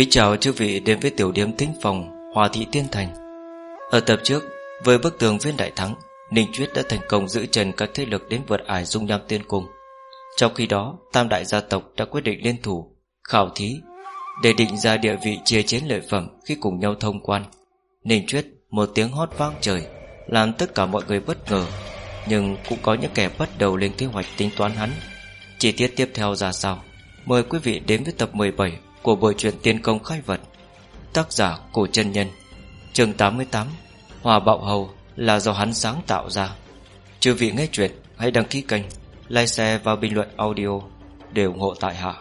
Kính chào chư vị đến với tiểu điểm tính phòng Hòa Thị Tiên Thành. Ở tập trước, Với bức tường viên đại thắng, Ninh Chuyết đã thành công giữ trần các thế lực đến vượt ải dung nham tiên cung. Trong khi đó, Tam đại gia tộc đã quyết định liên thủ, Khảo thí, Để định ra địa vị chia chiến lợi phẩm Khi cùng nhau thông quan. Ninh Chuyết, một tiếng hót vang trời, Làm tất cả mọi người bất ngờ, Nhưng cũng có những kẻ bắt đầu lên kế hoạch tính toán hắn. Chi tiết tiếp theo ra sao? Mời quý vị đến với tập 17 của bộ truyện tiên công khai vật, Tác giả Cổ chân Nhân, chương 88 Hòa Bạo Hầu là do hắn sáng tạo ra. Chư vị nghe chuyện, Hãy đăng ký kênh, Like share và bình luận audio Để ủng hộ tại hạ.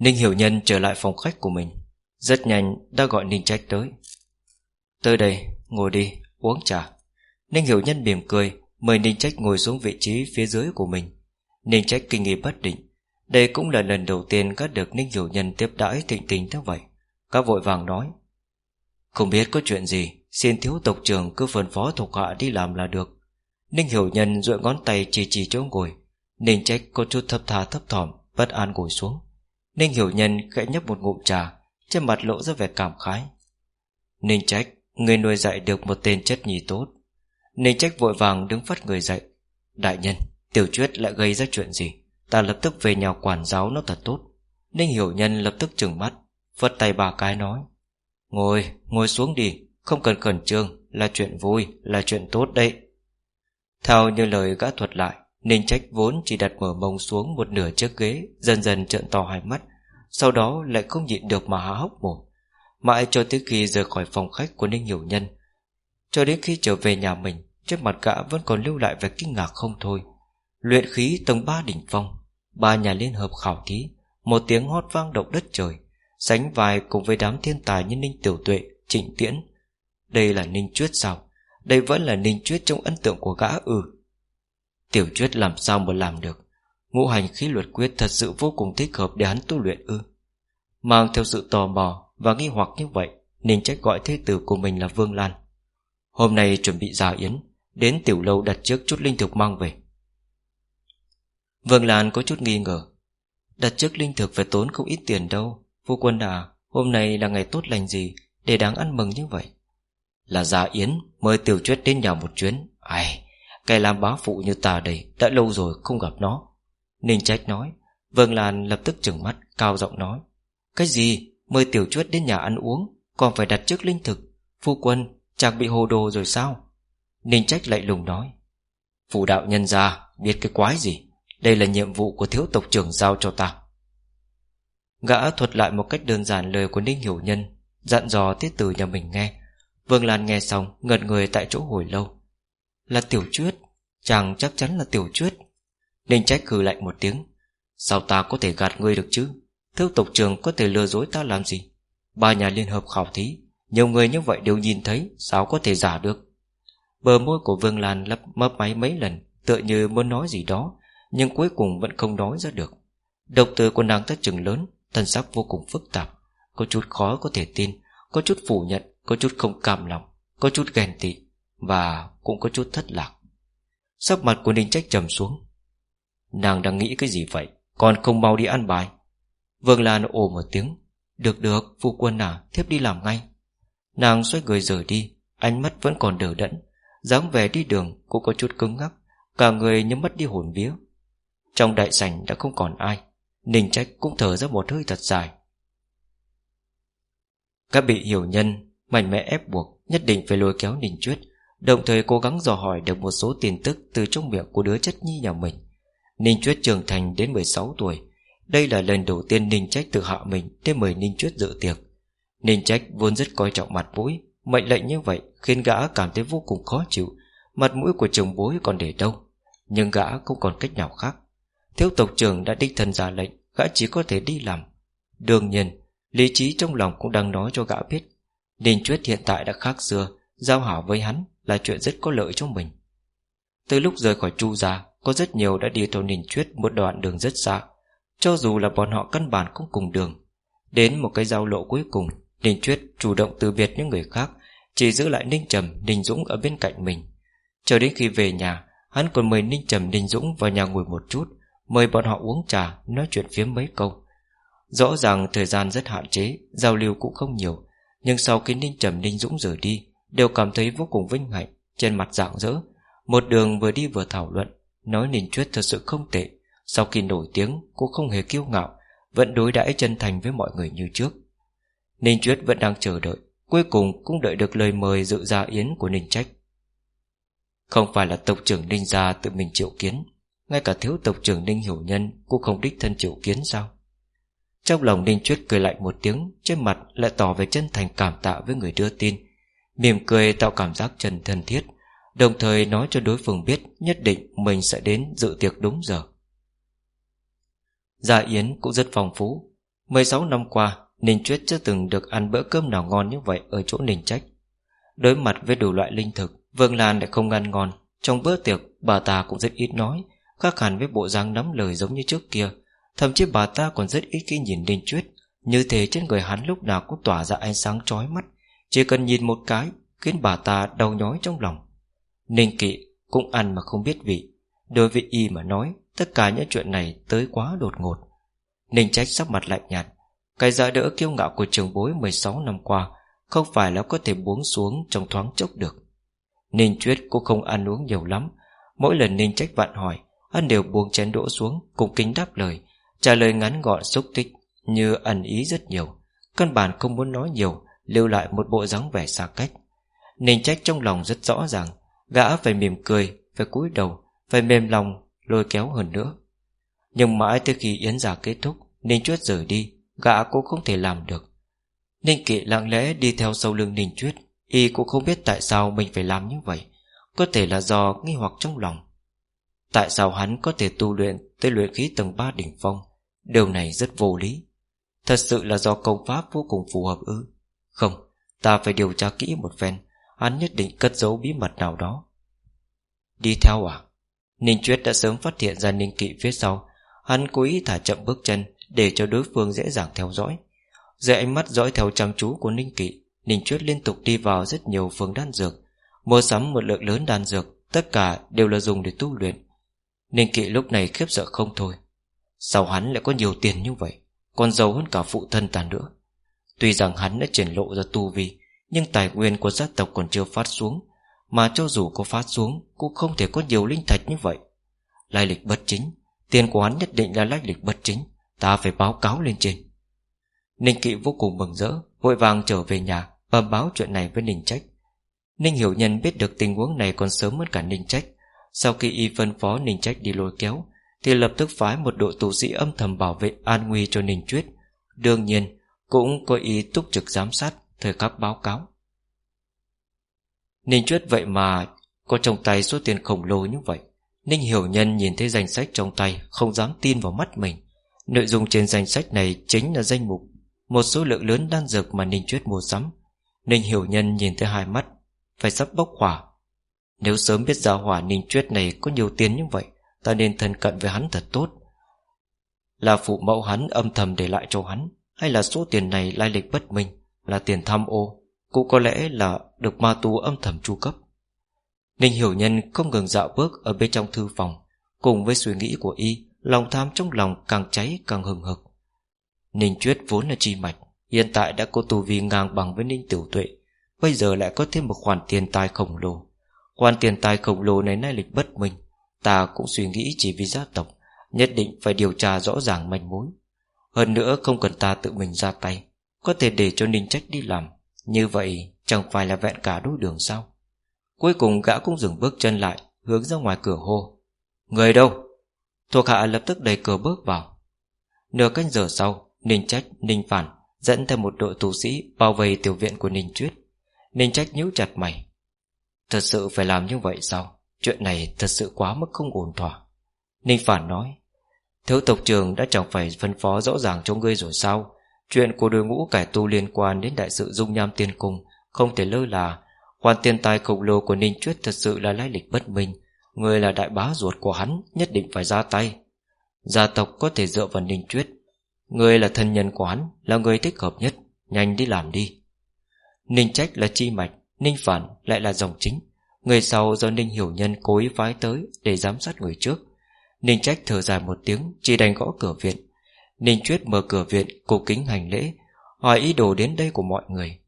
Ninh Hiểu Nhân trở lại phòng khách của mình. Rất nhanh đã gọi Ninh Trách tới. Tới đây, ngồi đi, uống trà. Ninh Hiểu Nhân mỉm cười Mời Ninh Trách ngồi xuống vị trí phía dưới của mình. Ninh Trách kinh nghi bất định. Đây cũng là lần đầu tiên các được Ninh Hiểu Nhân tiếp đãi thịnh tình thế vậy. Các vội vàng nói Không biết có chuyện gì Xin thiếu tộc trưởng cứ phân phó thuộc hạ đi làm là được. Ninh Hiểu Nhân duỗi ngón tay chỉ chỉ chỗ ngồi. Ninh Trách có chút thấp thà thấp thỏm Bất an ngồi xuống. Ninh Hiểu Nhân khẽ nhấp một ngụm trà Trên mặt lộ ra vẻ cảm khái. Ninh Trách Người nuôi dạy được một tên chất nhì tốt. Ninh Trách vội vàng đứng phát người dậy. Đại nhân Tiểu truyết lại gây ra chuyện gì? Ta lập tức về nhà quản giáo nó thật tốt. Ninh Hiểu Nhân lập tức trừng mắt Phật tay bà cái nói. Ngồi, ngồi xuống đi Không cần khẩn trương Là chuyện vui, là chuyện tốt đấy. Theo như lời gã thuật lại Ninh trách vốn chỉ đặt mở mông xuống một nửa chiếc ghế, Dần dần trợn to hai mắt. Sau đó lại không nhịn được mà há hốc mồm. Mãi cho tới khi rời khỏi phòng khách của Ninh Hiểu Nhân, Cho đến khi trở về nhà mình Trên mặt gã vẫn còn lưu lại vẻ kinh ngạc không thôi. Luyện khí tầng 3 đỉnh phong, Ba nhà liên hợp khảo thí, Một tiếng hót vang động đất trời, Sánh vai cùng với đám thiên tài như Ninh Tiểu Tuệ, Trịnh Tiễn. Đây là Ninh Chuyết sao? Đây vẫn là Ninh Chuyết trong ấn tượng của gã ư? Tiểu Chuyết làm sao mà làm được? Ngũ hành khí luật quyết thật sự vô cùng thích hợp để hắn tu luyện ư? Mang theo sự tò mò Và nghi hoặc như vậy Ninh trách gọi thế tử của mình là Vương Lan. Hôm nay chuẩn bị giả yến, Đến tiểu lâu đặt trước chút linh thực mang về. Vương Lan có chút nghi ngờ. Đặt trước linh thực phải tốn không ít tiền đâu. Phu quân à Hôm nay là ngày tốt lành gì Để đáng ăn mừng như vậy? Là giả yến, Mời tiểu chuyết đến nhà một chuyến. Ai Kẻ làm bá phụ như ta đây, Đã lâu rồi không gặp nó. Ninh trách nói. Vương Lan lập tức trừng mắt, Cao giọng nói. Cái gì? Mời tiểu chuất đến nhà ăn uống, Còn phải đặt trước linh thực. Phu quân Chẳng bị hồ đồ rồi sao? Ninh trách lại lùng nói. Phụ đạo nhân gia, Biết cái quái gì? Đây là nhiệm vụ của thiếu tộc trưởng giao cho ta. Gã thuật lại một cách đơn giản lời của Ninh Hiểu Nhân, Dặn dò tiết tử nhà mình nghe. Vương Lan nghe xong, ngẩn người tại chỗ hồi lâu là tiểu chuyết Chàng chắc chắn là tiểu chuyết Ninh trách hừ lạnh một tiếng. Sao ta có thể gạt ngươi được chứ? Thiếu tộc trường có thể lừa dối ta làm gì? Ba nhà liên hợp khảo thí, Nhiều người như vậy đều nhìn thấy, Sao có thể giả được? Bờ môi của Vương Lan lấp mấp máy mấy lần, Tựa như muốn nói gì đó, Nhưng cuối cùng vẫn không nói ra được. Độc từ của nàng tất chừng lớn, Thân sắc vô cùng phức tạp, Có chút khó có thể tin, Có chút phủ nhận, Có chút không cam lòng, Có chút ghen tị, và cũng có chút thất lạc. Sắc mặt của Ninh Trách trầm xuống. Nàng đang nghĩ cái gì vậy? Còn không mau đi ăn bài. Vương Lan ồ một tiếng. Được được, phu quân à, thiếp đi làm ngay. Nàng xoay người rời đi Ánh mắt vẫn còn đờ đẫn dáng vẻ đi đường cũng có chút cứng ngắc Cả người như mất đi hồn vía. Trong đại sảnh đã không còn ai Ninh Trách cũng thở ra một hơi thật dài. Các bị hiểu nhân Mạnh mẽ ép buộc Nhất định phải lôi kéo Ninh Chuyết Đồng thời cố gắng dò hỏi được một số tin tức Từ trong miệng của đứa chất nhi nhà mình. Ninh Chuyết trưởng thành đến 16 tuổi. Đây là lần đầu tiên Ninh Trách tự hạ mình Để mời Ninh Chuyết dự tiệc. Ninh Trách vốn rất coi trọng mặt mũi, Mệnh lệnh như vậy khiến gã cảm thấy vô cùng khó chịu. Mặt mũi của chồng bối còn để đâu, Nhưng gã không còn cách nào khác. Thiếu tộc trưởng đã đích thân ra lệnh, Gã chỉ có thể đi làm. Đương nhiên, Lý trí trong lòng cũng đang nói cho gã biết, Ninh Chuyết hiện tại đã khác xưa, Giao hảo với hắn là chuyện rất có lợi cho mình. Từ lúc rời khỏi Chu gia Có rất nhiều đã đi theo Ninh Chuyết một đoạn đường rất xa. Cho dù là bọn họ căn bản cũng cùng đường Đến một cái giao lộ cuối cùng Ninh Chuyết chủ động từ biệt những người khác Chỉ giữ lại Ninh Trầm, Ninh Dũng ở bên cạnh mình. Chờ đến khi về nhà Hắn còn mời Ninh Trầm, Ninh Dũng vào nhà ngồi một chút Mời bọn họ uống trà Nói chuyện phiếm mấy câu. Rõ ràng thời gian rất hạn chế Giao lưu cũng không nhiều Nhưng sau khi Ninh Trầm, Ninh Dũng rời đi Đều cảm thấy vô cùng vinh hạnh Trên mặt rạng rỡ Một đường vừa đi vừa thảo luận, Nói Ninh Chuyết thật sự không tệ. Sau khi nổi tiếng cũng không hề kiêu ngạo, Vẫn đối đãi chân thành với mọi người như trước. Ninh Chuyết vẫn đang chờ đợi, Cuối cùng cũng đợi được lời mời dự gia yến của Ninh Trách. Không phải là tộc trưởng Ninh gia tự mình triệu kiến, Ngay cả thiếu tộc trưởng Ninh Hiểu Nhân Cũng không đích thân triệu kiến sao? Trong lòng Ninh Chuyết cười lạnh một tiếng, Trên mặt lại tỏ về chân thành cảm tạ với người đưa tin. Mỉm cười tạo cảm giác chân thân thiết, Đồng thời nói cho đối phương biết Nhất định mình sẽ đến dự tiệc đúng giờ. Gia Yến cũng rất phong phú. 16 năm qua, Ninh Chuyết chưa từng được ăn bữa cơm nào ngon như vậy Ở chỗ Ninh Trách. Đối mặt với đủ loại linh thực, Vương Lan lại không ăn ngon. Trong bữa tiệc, bà ta cũng rất ít nói, Khác hẳn với bộ dáng nắm lời giống như trước kia. Thậm chí bà ta còn rất ít khi nhìn Ninh Chuyết. Như thế trên người hắn lúc nào cũng tỏa ra ánh sáng chói mắt chỉ cần nhìn một cái, Khiến bà ta đau nhói trong lòng. Ninh kỵ cũng ăn mà không biết vị. Đối với y mà nói, Tất cả những chuyện này tới quá đột ngột. Ninh trách sắc mặt lạnh nhạt. Cái giá đỡ kiêu ngạo của trường bối 16 năm qua Không phải là có thể buông xuống Trong thoáng chốc được. Ninh chuyết cũng không ăn uống nhiều lắm. Mỗi lần Ninh trách vặn hỏi, Hắn đều buông chén đỗ xuống Cùng kính đáp lời, Trả lời ngắn gọn xúc tích Như ẩn ý rất nhiều, Căn bản không muốn nói nhiều Lưu lại một bộ dáng vẻ xa cách. Ninh trách trong lòng rất rõ ràng, Gã phải mỉm cười, Phải cúi đầu, Phải mềm lòng, Lôi kéo hơn nữa. Nhưng mãi tới khi yến giả kết thúc, Ninh Chuyết rời đi, Gã cũng không thể làm được. Ninh Kỵ lặng lẽ đi theo sau lưng Ninh Chuyết, Y cũng không biết tại sao mình phải làm như vậy, Có thể là do nghi hoặc trong lòng. Tại sao hắn có thể tu luyện Tới luyện khí tầng 3 đỉnh phong? Điều này rất vô lý. Thật sự là do công pháp vô cùng phù hợp ư? Không, Ta phải điều tra kỹ một phen. Hắn nhất định cất giấu bí mật nào đó. Đi theo à? Ninh Chuyết đã sớm phát hiện ra Ninh Kỵ phía sau. Hắn cố ý thả chậm bước chân Để cho đối phương dễ dàng theo dõi. Dưới ánh mắt dõi theo chăm chú của Ninh Kỵ, Ninh Chuyết liên tục đi vào rất nhiều phương đan dược. Mua sắm một lượng lớn đan dược, Tất cả đều là dùng để tu luyện. Ninh Kỵ lúc này khiếp sợ không thôi. Sao hắn lại có nhiều tiền như vậy? Còn giàu hơn cả phụ thân ta nữa. Tuy rằng hắn đã triển lộ ra tu vi, Nhưng tài nguyên của gia tộc còn chưa phát xuống, Mà cho dù có phát xuống, Cũng không thể có nhiều linh thạch như vậy. Lai lịch bất chính, Tiền của hắn nhất định là lai lịch bất chính, Ta phải báo cáo lên trên. Ninh Kỵ vô cùng mừng rỡ, Vội vàng trở về nhà Và báo chuyện này với Ninh Trách. Ninh Hiểu Nhân biết được tình huống này còn sớm hơn cả Ninh Trách. Sau khi y phân phó Ninh Trách đi lôi kéo, Thì lập tức phái một đội tù sĩ âm thầm bảo vệ an nguy cho Ninh Chuyết Đương nhiên cũng có ý túc trực giám sát Thời khắc báo cáo. Ninh Chuyết vậy mà Có trong tay số tiền khổng lồ như vậy. Ninh Hiểu Nhân nhìn thấy danh sách trong tay, Không dám tin vào mắt mình. Nội dung trên danh sách này chính là danh mục Một số lượng lớn đan dược mà Ninh Chuyết mua sắm. Ninh Hiểu Nhân nhìn thấy hai mắt, Phải sắp bốc hỏa. Nếu sớm biết gia hỏa Ninh Chuyết này Có nhiều tiền như vậy, Ta nên thân cận với hắn thật tốt. Là phụ mẫu hắn âm thầm để lại cho hắn. Hay là số tiền này lai lịch bất minh Là tiền tham ô, Cũng có lẽ là được ma tu âm thầm chu cấp. Ninh Hiểu Nhân không ngừng dạo bước Ở bên trong thư phòng, Cùng với suy nghĩ của y, Lòng tham trong lòng càng cháy càng hừng hực. Ninh Chuyết vốn là chi mạch, Hiện tại đã có tu vi ngang bằng với Ninh Tiểu Tuệ, Bây giờ lại có thêm một khoản tiền tài khổng lồ. Khoản tiền tài khổng lồ này nay lịch bất minh, Ta cũng suy nghĩ chỉ vì gia tộc, Nhất định phải điều tra rõ ràng manh mối. Hơn nữa không cần ta tự mình ra tay. Có thể để cho Ninh Trách đi làm. Như vậy chẳng phải là vẹn cả đôi đường sao? Cuối cùng gã cũng dừng bước chân lại Hướng ra ngoài cửa hô. Người đâu? Thuộc hạ lập tức đẩy cửa bước vào. Nửa canh giờ sau Ninh Trách, Ninh Phản Dẫn theo một đội tù sĩ Bao vây tiểu viện của Ninh Chuyết Ninh Trách nhíu chặt mày. Thật sự phải làm như vậy sao? Chuyện này thật sự quá mức không ổn thỏa. Ninh Phản nói. Thiếu tộc trường đã chẳng phải phân phó rõ ràng cho ngươi rồi sao? Chuyện của đội ngũ cải tu liên quan đến đại sự dung nham tiên cung Không thể lơ là. Khoản tiền tài khổng lồ của Ninh Chuyết thật sự là lai lịch bất minh. Người là đại bá ruột của hắn, Nhất định phải ra tay. Gia tộc có thể dựa vào Ninh Chuyết Người là thân nhân quán Là người thích hợp nhất. Nhanh đi làm đi. Ninh Trách là chi mạch, Ninh Phản lại là dòng chính. Người sau do Ninh Hiểu Nhân cố ý phái tới Để giám sát người trước. Ninh Trách thở dài một tiếng, Chỉ đành gõ cửa viện. Ninh Chuyết mở cửa viện Cổ kính hành lễ, Hỏi ý đồ đến đây của mọi người.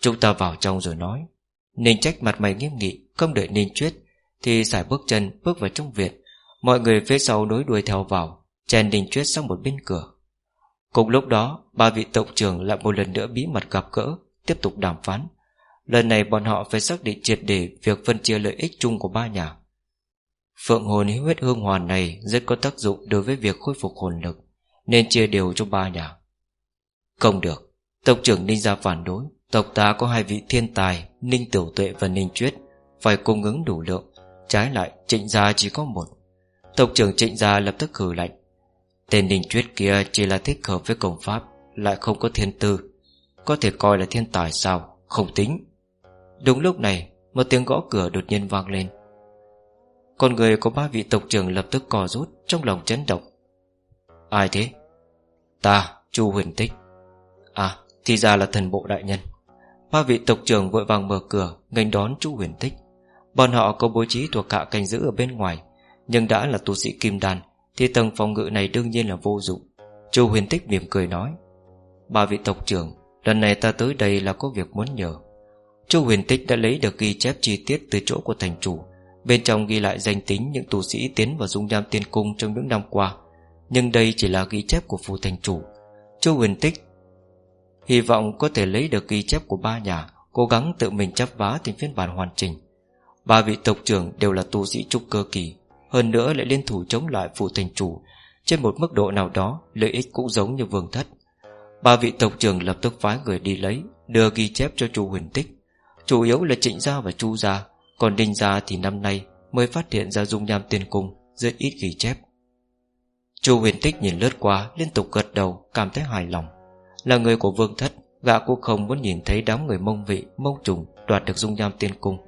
Chúng ta vào trong rồi nói. Ninh Trách mặt mày nghiêm nghị, Không đợi Ninh Chuyết, Thì xài bước chân, bước vào trong viện. Mọi người phía sau nối đuôi theo vào Chèn Ninh Chuyết sang một bên cửa. Cùng lúc đó, Ba vị tộc trưởng lại một lần nữa bí mật gặp gỡ, Tiếp tục đàm phán. Lần này bọn họ phải xác định triệt để Việc phân chia lợi ích chung của ba nhà. Phượng hồn huyết hương hoàn này Rất có tác dụng đối với việc khôi phục hồn lực, Nên chia đều cho ba nhà. Không được, Tộc trưởng Ninh gia phản đối. Tộc ta có hai vị thiên tài, Ninh Tiểu Tuệ và Ninh Chuyết, Phải cung ứng đủ lượng. Trái lại, trịnh gia chỉ có một. Tộc trưởng trịnh gia lập tức khử lạnh. Tên Ninh Chuyết kia chỉ là thích hợp với công pháp, Lại không có thiên tư. Có thể coi là thiên tài sao? Không tính. Đúng lúc này, Một tiếng gõ cửa đột nhiên vang lên. Con người của ba vị tộc trưởng lập tức co rút, Trong lòng chấn động. Ai thế? Ta, Chu huyền tích. À thì ra là thần bộ đại nhân. Ba vị tộc trưởng vội vàng mở cửa, nghênh đón Chu huyền tích. Bọn họ có bố trí thuộc hạ canh giữ ở bên ngoài, Nhưng đã là tu sĩ kim đàn Thì tầng phòng ngự này đương nhiên là vô dụng. Chu huyền tích mỉm cười nói, Ba vị tộc trưởng, Lần này ta tới đây là có việc muốn nhờ. Chu huyền tích đã lấy được ghi chép chi tiết Từ chỗ của thành chủ Bên trong ghi lại danh tính những tu sĩ tiến vào dung nham tiên cung trong những năm qua, Nhưng đây chỉ là ghi chép của phù thành chủ. Chu huyền tích Hy vọng có thể lấy được ghi chép của ba nhà, Cố gắng tự mình chấp vá thành phiên bản hoàn chỉnh. Ba vị tộc trưởng đều là tu sĩ trúc cơ kỳ, Hơn nữa lại liên thủ chống lại phù thành chủ. Trên một mức độ nào đó, Lợi ích cũng giống như vương thất. Ba vị tộc trưởng lập tức phái người đi lấy, Đưa ghi chép cho chu huyền tích. Chủ yếu là trịnh gia và chu gia. Còn đinh gia thì năm nay Mới phát hiện ra dung nham tiên cung Rất ít ghi chép. Chu huyền tích nhìn lướt qua, Liên tục gật đầu, cảm thấy hài lòng. Là người của vương thất, Gã cũng không muốn nhìn thấy đám người mông vị, Mông trùng đoạt được dung nham tiên cung,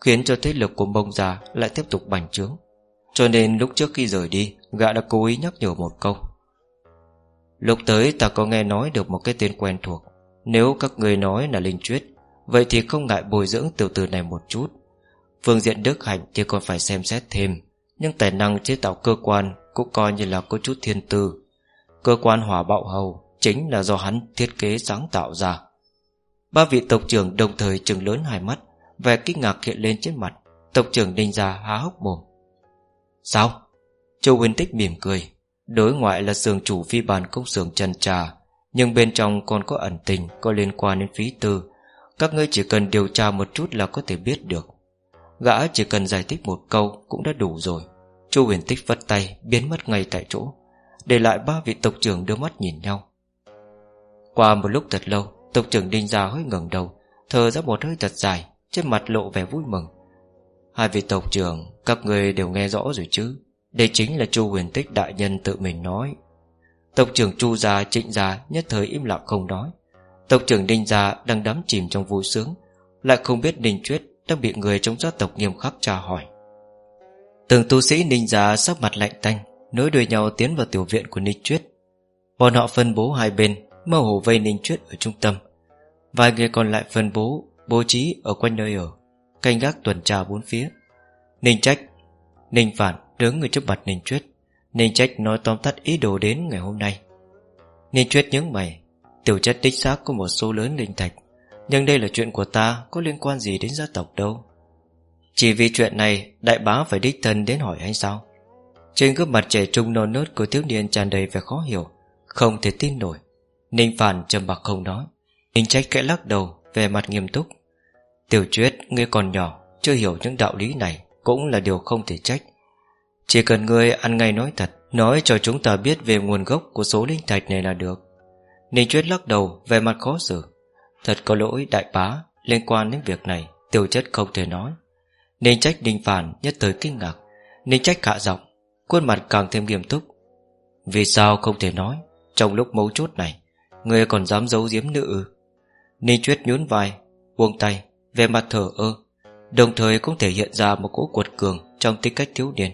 Khiến cho thế lực của mông già Lại tiếp tục bành trướng. Cho nên lúc trước khi rời đi, Gã đã cố ý nhắc nhở một câu. Lúc tới ta có nghe nói được một cái tên quen thuộc. Nếu các người nói là linh truyết Vậy thì không ngại bồi dưỡng tiểu tử này một chút. Phương diện đức hạnh thì còn phải xem xét thêm, Nhưng tài năng chế tạo cơ quan Cũng coi như là có chút thiên tư. Cơ quan hỏa bạo hầu Chính là do hắn thiết kế sáng tạo ra. Ba vị tộc trưởng đồng thời trừng lớn hai mắt, Vẻ kinh ngạc hiện lên trên mặt, Tộc trưởng đinh ra há hốc mồm. Sao? Châu Huyền Tích mỉm cười, Đối ngoại là sường chủ phi bàn công sường trần trà, Nhưng bên trong còn có ẩn tình, Có liên quan đến phí tư. Các ngươi chỉ cần điều tra một chút là có thể biết được. Gã chỉ cần giải thích một câu Cũng đã đủ rồi. Chu huyền tích vất tay, biến mất ngay tại chỗ, Để lại ba vị tộc trưởng đưa mắt nhìn nhau. Qua một lúc thật lâu, Tộc trưởng đinh ra hơi ngẩng đầu, Thở ra một hơi thật dài, Trên mặt lộ vẻ vui mừng. Hai vị tộc trưởng, Các người đều nghe rõ rồi chứ? Đây chính là chu huyền tích đại nhân tự mình nói. Tộc trưởng chu gia, trịnh gia Nhất thời im lặng không nói. Tộc trưởng đinh gia đang đắm chìm trong vui sướng, Lại không biết đinh truyết đang bị người trong gia tộc nghiêm khắc tra hỏi. Từng tu sĩ Ninh giá sắc mặt lạnh tanh, Nối đuôi nhau tiến vào tiểu viện của Ninh Chuyết Bọn họ phân bố hai bên, Mơ hồ vây Ninh Chuyết ở trung tâm. Vài người còn lại phân bố Bố trí ở quanh nơi ở, Canh gác tuần tra bốn phía. Ninh trách Ninh phản đứng người trước mặt Ninh Chuyết Ninh trách nói tóm tắt ý đồ đến ngày hôm nay. Ninh Chuyết nhớ mày, Tiểu chất đích xác có một số lớn linh thạch. Nhưng đây là chuyện của ta, Có liên quan gì đến gia tộc đâu. Chỉ vì chuyện này, Đại bá phải đích thân đến hỏi anh sao? Trên gương mặt trẻ trung non nớt Của thiếu niên tràn đầy vẻ khó hiểu, Không thể tin nổi. Ninh phản trầm bạc không nói, Ninh trách kẽ lắc đầu Về mặt nghiêm túc. Tiểu truyết ngươi còn nhỏ, Chưa hiểu những đạo lý này, Cũng là điều không thể trách. Chỉ cần ngươi ăn ngay nói thật, Nói cho chúng ta biết về nguồn gốc Của số linh thạch này là được. Ninh truyết lắc đầu về mặt khó xử. Thật có lỗi, đại bá, Liên quan đến việc này Tiểu chất không thể nói. Ninh trách Ninh Phản nhất thời kinh ngạc Ninh trách hạ giọng, Khuôn mặt càng thêm nghiêm túc. Vì sao không thể nói, Trong lúc mấu chốt này, Người còn dám giấu giếm nữ Ninh Chuyết nhún vai, Buông tay, Về mặt thở ơ, Đồng thời cũng thể hiện ra một cỗ cuột cường Trong tính cách thiếu niên.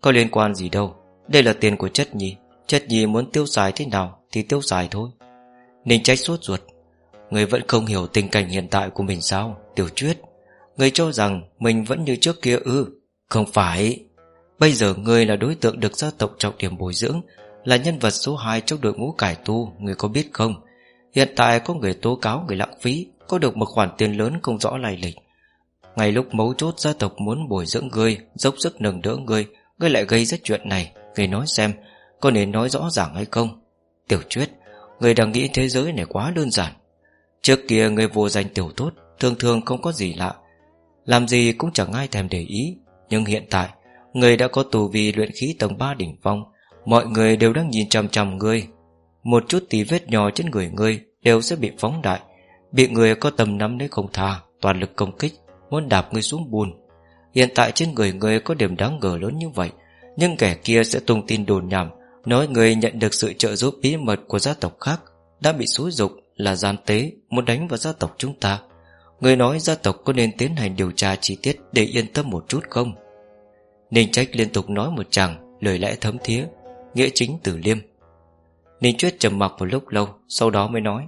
Có liên quan gì đâu, Đây là tiền của chất nhi Chất nhi muốn tiêu xài thế nào Thì tiêu xài thôi. Ninh trách suốt ruột Người vẫn không hiểu tình cảnh hiện tại của mình sao? Tiểu Chuyết Người cho rằng mình vẫn như trước kia ư? Không phải. Bây giờ người là đối tượng được gia tộc trọng điểm bồi dưỡng, Là nhân vật số 2 trong đội ngũ cải tu, Người có biết không? Hiện tại có người tố cáo, người lãng phí, Có được một khoản tiền lớn không rõ lai lịch. Ngày lúc mấu chốt gia tộc muốn bồi dưỡng ngươi Dốc sức nâng đỡ ngươi Ngươi lại gây ra chuyện này, Người nói xem, Có nên nói rõ ràng hay không? Tiểu Chuyết Người đang nghĩ thế giới này quá đơn giản. Trước kia người vô danh tiểu tốt Thường thường không có gì lạ. Làm gì cũng chẳng ai thèm để ý. Nhưng hiện tại, Người đã có tù vi luyện khí tầng 3 đỉnh phong, Mọi người đều đang nhìn chằm chằm ngươi. Một chút tí vết nhỏ trên người ngươi Đều sẽ bị phóng đại, Bị người có tầm nắm lấy không tha, Toàn lực công kích, Muốn đạp ngươi xuống bùn. Hiện tại trên người ngươi có điểm đáng ngờ lớn như vậy, Nhưng kẻ kia sẽ tung tin đồn nhảm, Nói người nhận được sự trợ giúp bí mật của gia tộc khác, Đã bị xúi dục là gian tế Muốn đánh vào gia tộc chúng ta. Người nói gia tộc có nên tiến hành điều tra chi tiết Để yên tâm một chút không? Ninh trách liên tục nói một chàng Lời lẽ thấm thía, Nghĩa chính tử liêm. Ninh Chuyết trầm mặc một lúc lâu, Sau đó mới nói,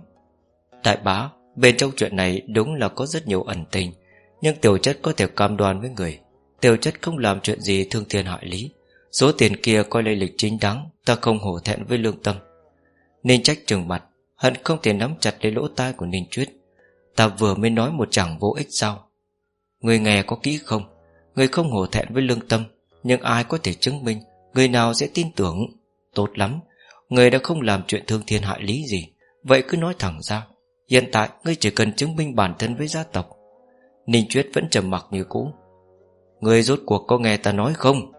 Đại bá, Bên trong chuyện này đúng là có rất nhiều ẩn tình, Nhưng tiểu chất có thể cam đoan với người. Tiểu chất không làm chuyện gì thương thiên hại lý. Số tiền kia coi lây lịch chính đáng, Ta không hổ thẹn với lương tâm. Ninh trách trừng mặt Hận không thể nắm chặt lấy lỗ tai của Ninh Chuyết Ta vừa mới nói một chẳng vô ích sao? Người nghe có kỹ không? Người không hổ thẹn với lương tâm, Nhưng ai có thể chứng minh? Người nào sẽ tin tưởng? Tốt lắm, Người đã không làm chuyện thương thiên hại lý gì. Vậy cứ nói thẳng ra, Hiện tại ngươi chỉ cần chứng minh bản thân với gia tộc. Ninh Chuyết vẫn trầm mặc như cũ. Người rốt cuộc có nghe ta nói không?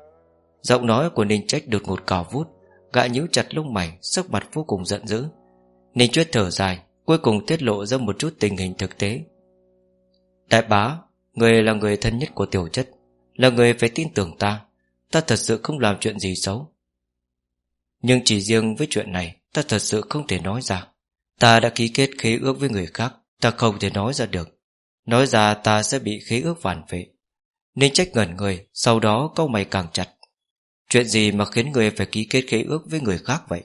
Giọng nói của Ninh Trách đột ngột cào vút, Gã nhíu chặt lông mày, Sắc mặt vô cùng giận dữ. Ninh Chuyết thở dài, Cuối cùng tiết lộ ra một chút tình hình thực tế. Đại bá, Người là người thân nhất của tiểu chất, Là người phải tin tưởng ta Ta thật sự không làm chuyện gì xấu. Nhưng chỉ riêng với chuyện này, Ta thật sự không thể nói ra. Ta đã ký kết khế ước với người khác, Ta không thể nói ra được. Nói ra ta sẽ bị khế ước phản vệ. Nên trách ngẩn người, Sau đó câu mày càng chặt. Chuyện gì mà khiến người phải ký kết khế ước với người khác vậy?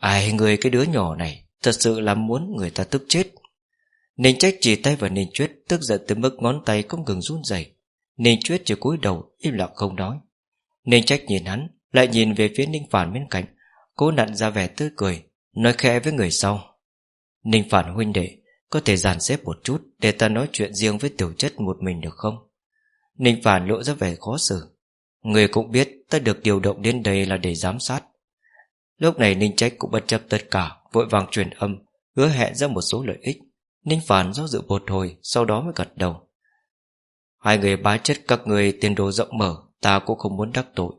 Ai người cái đứa nhỏ này Thật sự là muốn người ta tức chết. Ninh trách chỉ tay vào Ninh Chuyết, Tức giận tới mức ngón tay không ngừng run rẩy. Ninh Chuyết chỉ cúi đầu, Im lặng không nói. Ninh trách nhìn hắn, Lại nhìn về phía Ninh Phản bên cạnh, Cố nặn ra vẻ tươi cười, Nói khẽ với người sau. Ninh Phản huynh đệ, Có thể dàn xếp một chút Để ta nói chuyện riêng với tiểu chất một mình được không? Ninh Phản lộ ra vẻ khó xử. Người cũng biết ta được điều động đến đây là để giám sát. Lúc này Ninh Trách cũng bất chấp tất cả, Vội vàng truyền âm, Hứa hẹn ra một số lợi ích. Ninh Phản do dự một hồi, Sau đó mới gật đầu. Hai người bá chất các người tiền đồ rộng mở, Ta cũng không muốn đắc tội.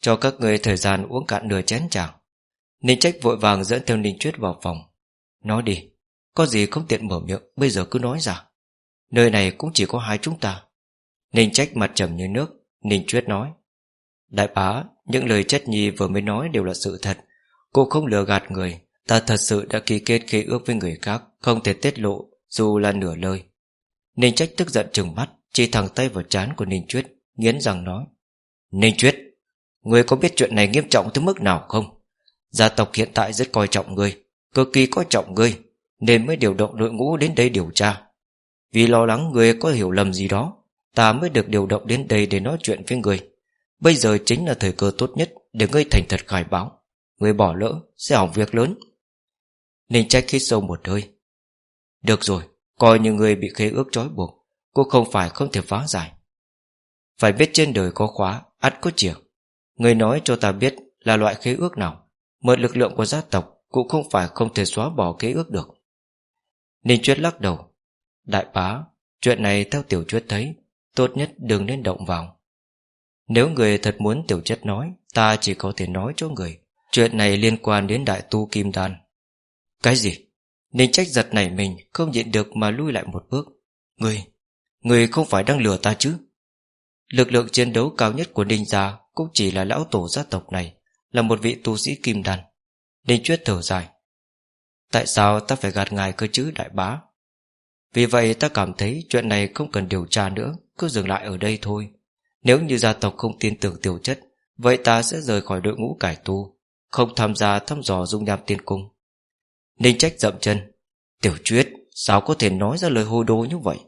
Cho các người thời gian uống cạn nửa chén chàng Ninh Trách vội vàng dẫn theo Ninh Chuyết vào phòng. Nói đi, Có gì không tiện mở miệng, Bây giờ cứ nói ra. Nơi này cũng chỉ có hai chúng ta. Ninh Trách mặt trầm như nước, Ninh Chuyết nói. Đại bá, những lời chất nhi vừa mới nói đều là sự thật. Cô không lừa gạt người Ta thật sự đã ký kết khế ước với người khác Không thể tiết lộ Dù là nửa lời. Ninh trách tức giận trừng mắt Chỉ thẳng tay vào trán của Ninh Chuyết Nghiến rằng nói. Ninh Chuyết Người có biết chuyện này nghiêm trọng tới mức nào không? Gia tộc hiện tại rất coi trọng người Cực kỳ coi trọng ngươi Nên mới điều động đội ngũ đến đây điều tra. Vì lo lắng người có hiểu lầm gì đó Ta mới được điều động đến đây để nói chuyện với người Bây giờ chính là thời cơ tốt nhất Để ngươi thành thật khai báo. Ngươi bỏ lỡ, sẽ hỏng việc lớn. Ninh trách khi sâu một hơi. Được rồi, Coi như người bị khế ước trói buộc Cô không phải không thể phá giải. Phải biết trên đời có khóa, ắt có chìa. Người nói cho ta biết là loại khế ước nào Một lực lượng của gia tộc Cũng không phải không thể xóa bỏ khế ước được. Ninh Chuyết lắc đầu. Đại bá, Chuyện này theo tiểu Chuyết thấy, Tốt nhất đừng nên động vào. Nếu người thật muốn tiểu chất nói Ta chỉ có thể nói cho người. Chuyện này liên quan đến đại tu kim đan. Cái gì? Ninh trách giật nảy mình Không nhịn được mà lui lại một bước. Người, người không phải đang lừa ta chứ? Lực lượng chiến đấu cao nhất của Ninh gia Cũng chỉ là lão tổ gia tộc này Là một vị tu sĩ kim đan. Ninh chuyết thở dài. Tại sao ta phải gạt ngài cơ chứ đại bá? Vì vậy ta cảm thấy Chuyện này không cần điều tra nữa Cứ dừng lại ở đây thôi. Nếu như gia tộc không tin tưởng tiểu chất, Vậy ta sẽ rời khỏi đội ngũ cải tu, Không tham gia thăm dò dung nham tiên cung. Ninh trách dậm chân. Tiểu truyết Sao có thể nói ra lời hô đô như vậy?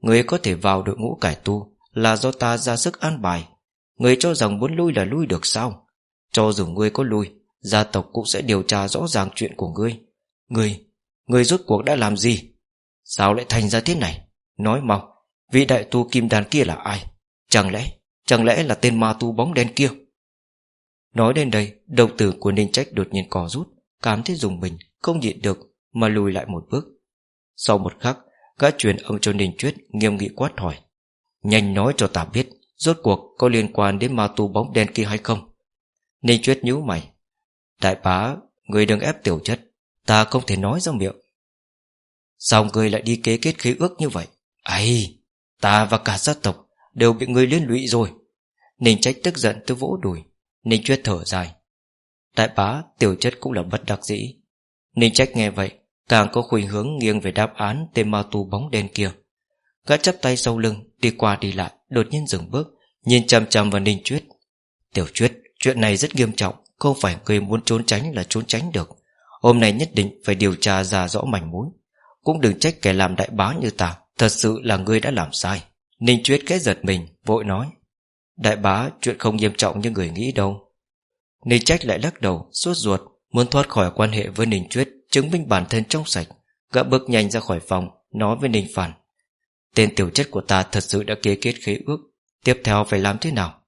Người có thể vào đội ngũ cải tu Là do ta ra sức an bài. Người cho rằng muốn lui là lui được sao? Cho dù ngươi có lui, Gia tộc cũng sẽ điều tra rõ ràng chuyện của ngươi. Ngươi Ngươi rốt cuộc đã làm gì? Sao lại thành ra thế này? Nói mau, Vị đại tu kim đàn kia là ai? Chẳng lẽ Chẳng lẽ là tên ma tu bóng đen kia? Nói đến đây Đầu tử của Ninh Trách đột nhiên cò rút, Cảm thấy dùng mình Không nhịn được Mà lùi lại một bước. Sau một khắc, Gã truyền âm cho Ninh Chuyết Nghiêm nghị quát hỏi, Nhanh nói cho ta biết, Rốt cuộc có liên quan đến ma tu bóng đen kia hay không? Ninh Chuyết nhíu mày, Đại bá, Người đừng ép tiểu chất, Ta không thể nói ra miệng. Sao người lại đi kế kết khí ước như vậy? Ấy Ta và cả gia tộc Đều bị người liên lụy rồi. Ninh trách tức giận tới vỗ đùi Ninh chuyết thở dài. Đại bá, tiểu chất cũng là bất đắc dĩ. Ninh trách nghe vậy, Càng có khuynh hướng nghiêng về đáp án Tên ma tu bóng đen kia. Gã chắp tay sau lưng, Đi qua đi lại, Đột nhiên dừng bước, Nhìn chăm chăm vào Ninh Chuyết. Tiểu Chuyết, Chuyện này rất nghiêm trọng, Không phải người muốn trốn tránh là trốn tránh được. Hôm nay nhất định phải điều tra ra rõ mảnh mối. Cũng đừng trách kẻ làm đại bá như ta, Thật sự là ngươi đã làm sai. Ninh Chuyết cái giật mình, Vội nói. Đại bá, chuyện không nghiêm trọng như người nghĩ đâu. Ninh Trách lại lắc đầu Suốt ruột, Muốn thoát khỏi quan hệ với Ninh Chuyết Chứng minh bản thân trong sạch. Gã bước nhanh ra khỏi phòng, Nói với Ninh Phản. Tên tiểu chất của ta thật sự đã ký kết khế ước, Tiếp theo phải làm thế nào?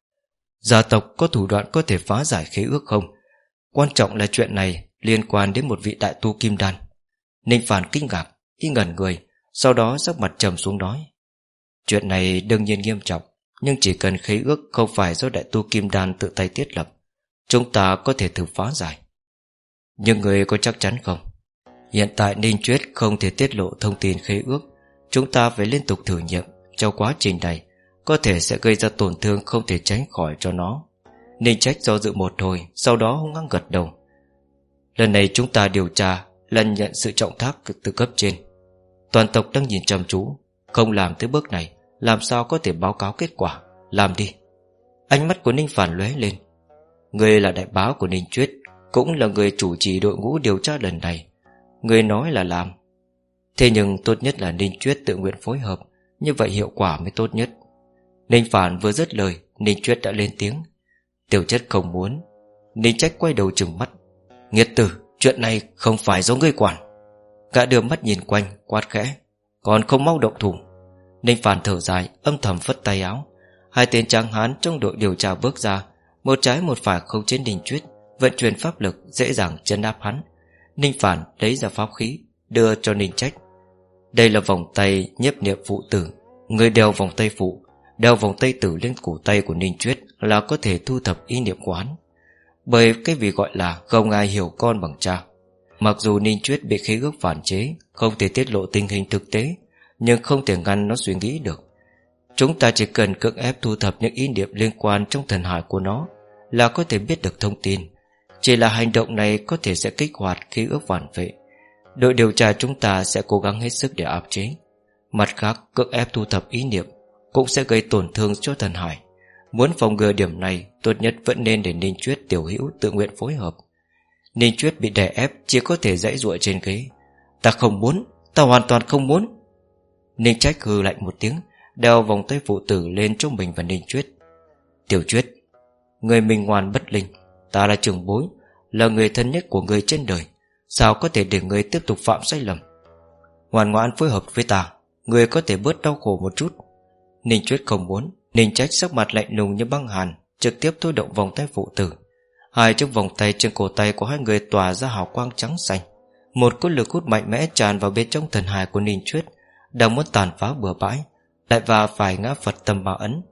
Gia tộc có thủ đoạn có thể phá giải khế ước không? Quan trọng là chuyện này Liên quan đến một vị đại tu kim đan. Ninh Phản kinh ngạc Y ngẩn người, Sau đó sắc mặt trầm xuống nói. Chuyện này đương nhiên nghiêm trọng, Nhưng chỉ cần khế ước không phải do đại tu kim đan tự tay thiết lập, Chúng ta có thể thử phá giải. Nhưng người có chắc chắn không? Hiện tại Ninh Chuyết không thể tiết lộ thông tin khế ước. Chúng ta phải liên tục thử nghiệm. Trong quá trình này, Có thể sẽ gây ra tổn thương không thể tránh khỏi cho nó. Ninh Trách do dự một hồi, Sau đó hung hăng gật đầu. Lần này chúng ta điều tra, Lần nhận sự trọng thác từ cấp trên. Toàn tộc đang nhìn chăm chú. Không làm tới bước này, Làm sao có thể báo cáo kết quả? Làm đi. Ánh mắt của Ninh Phản lóe lên. Người là đại báo của Ninh Chuyết Cũng là người chủ trì đội ngũ điều tra lần này. Người nói là làm. Thế nhưng tốt nhất là Ninh Chuyết tự nguyện phối hợp, Như vậy hiệu quả mới tốt nhất. Ninh Phản vừa dứt lời, Ninh Chuyết đã lên tiếng. Tiểu chất không muốn. Ninh Trách quay đầu trừng mắt. Nghiệt tử, Chuyện này không phải do ngươi quản. Gã đưa mắt nhìn quanh, quát khẽ. Còn không mau động thủ. Ninh Phản thở dài, âm thầm phất tay áo. Hai tên tráng hán trong đội điều tra bước ra, Một trái một phải không chiến đình chuyết, Vận chuyển pháp lực dễ dàng chân áp hắn. Ninh Phản lấy ra pháp khí, Đưa cho Ninh Trách. Đây là vòng tay nhếp niệm phụ tử. Người đeo vòng tay phụ, Đeo vòng tay tử lên cổ tay của Ninh Chuyết Là có thể thu thập ý niệm của hắn. Bởi cái vì gọi là Không ai hiểu con bằng cha. Mặc dù Ninh Chuyết bị khí ước phản chế không thể tiết lộ tình hình thực tế, Nhưng không thể ngăn nó suy nghĩ được. Chúng ta chỉ cần cưỡng ép thu thập những ý niệm liên quan trong thần hải của nó Là có thể biết được thông tin. Chỉ là hành động này có thể sẽ kích hoạt khi ước phản vệ. Đội điều tra chúng ta sẽ cố gắng hết sức để áp chế. Mặt khác, cưỡng ép thu thập ý niệm Cũng sẽ gây tổn thương cho thần hải. Muốn phòng ngừa điểm này, Tốt nhất vẫn nên để Ninh Chuyết tiểu hữu tự nguyện phối hợp. Ninh Chuyết bị đè ép, Chỉ có thể dãy ruộng trên ghế. Ta không muốn, ta hoàn toàn không muốn. Ninh Trách hư lạnh một tiếng Đeo vòng tay phụ tử lên cho mình và Ninh Chuyết. Tiểu Chuyết Người mình ngoan bất linh Ta là trưởng bối Là người thân nhất của người trên đời Sao có thể để người tiếp tục phạm sai lầm? Ngoan ngoãn phối hợp với ta Người có thể bớt đau khổ một chút. Ninh Chuyết không muốn Ninh Trách sắc mặt lạnh lùng như băng hàn Trực tiếp thôi động vòng tay phụ tử. Hai chiếc vòng tay trên cổ tay của hai người tỏa ra hào quang trắng xanh. Một cốt lực hút mạnh mẽ tràn vào bên trong thần hài của Ninh Chuyết, Đang muốn tàn phá bừa bãi, Lại và phải ngã Phật tâm bảo ấn.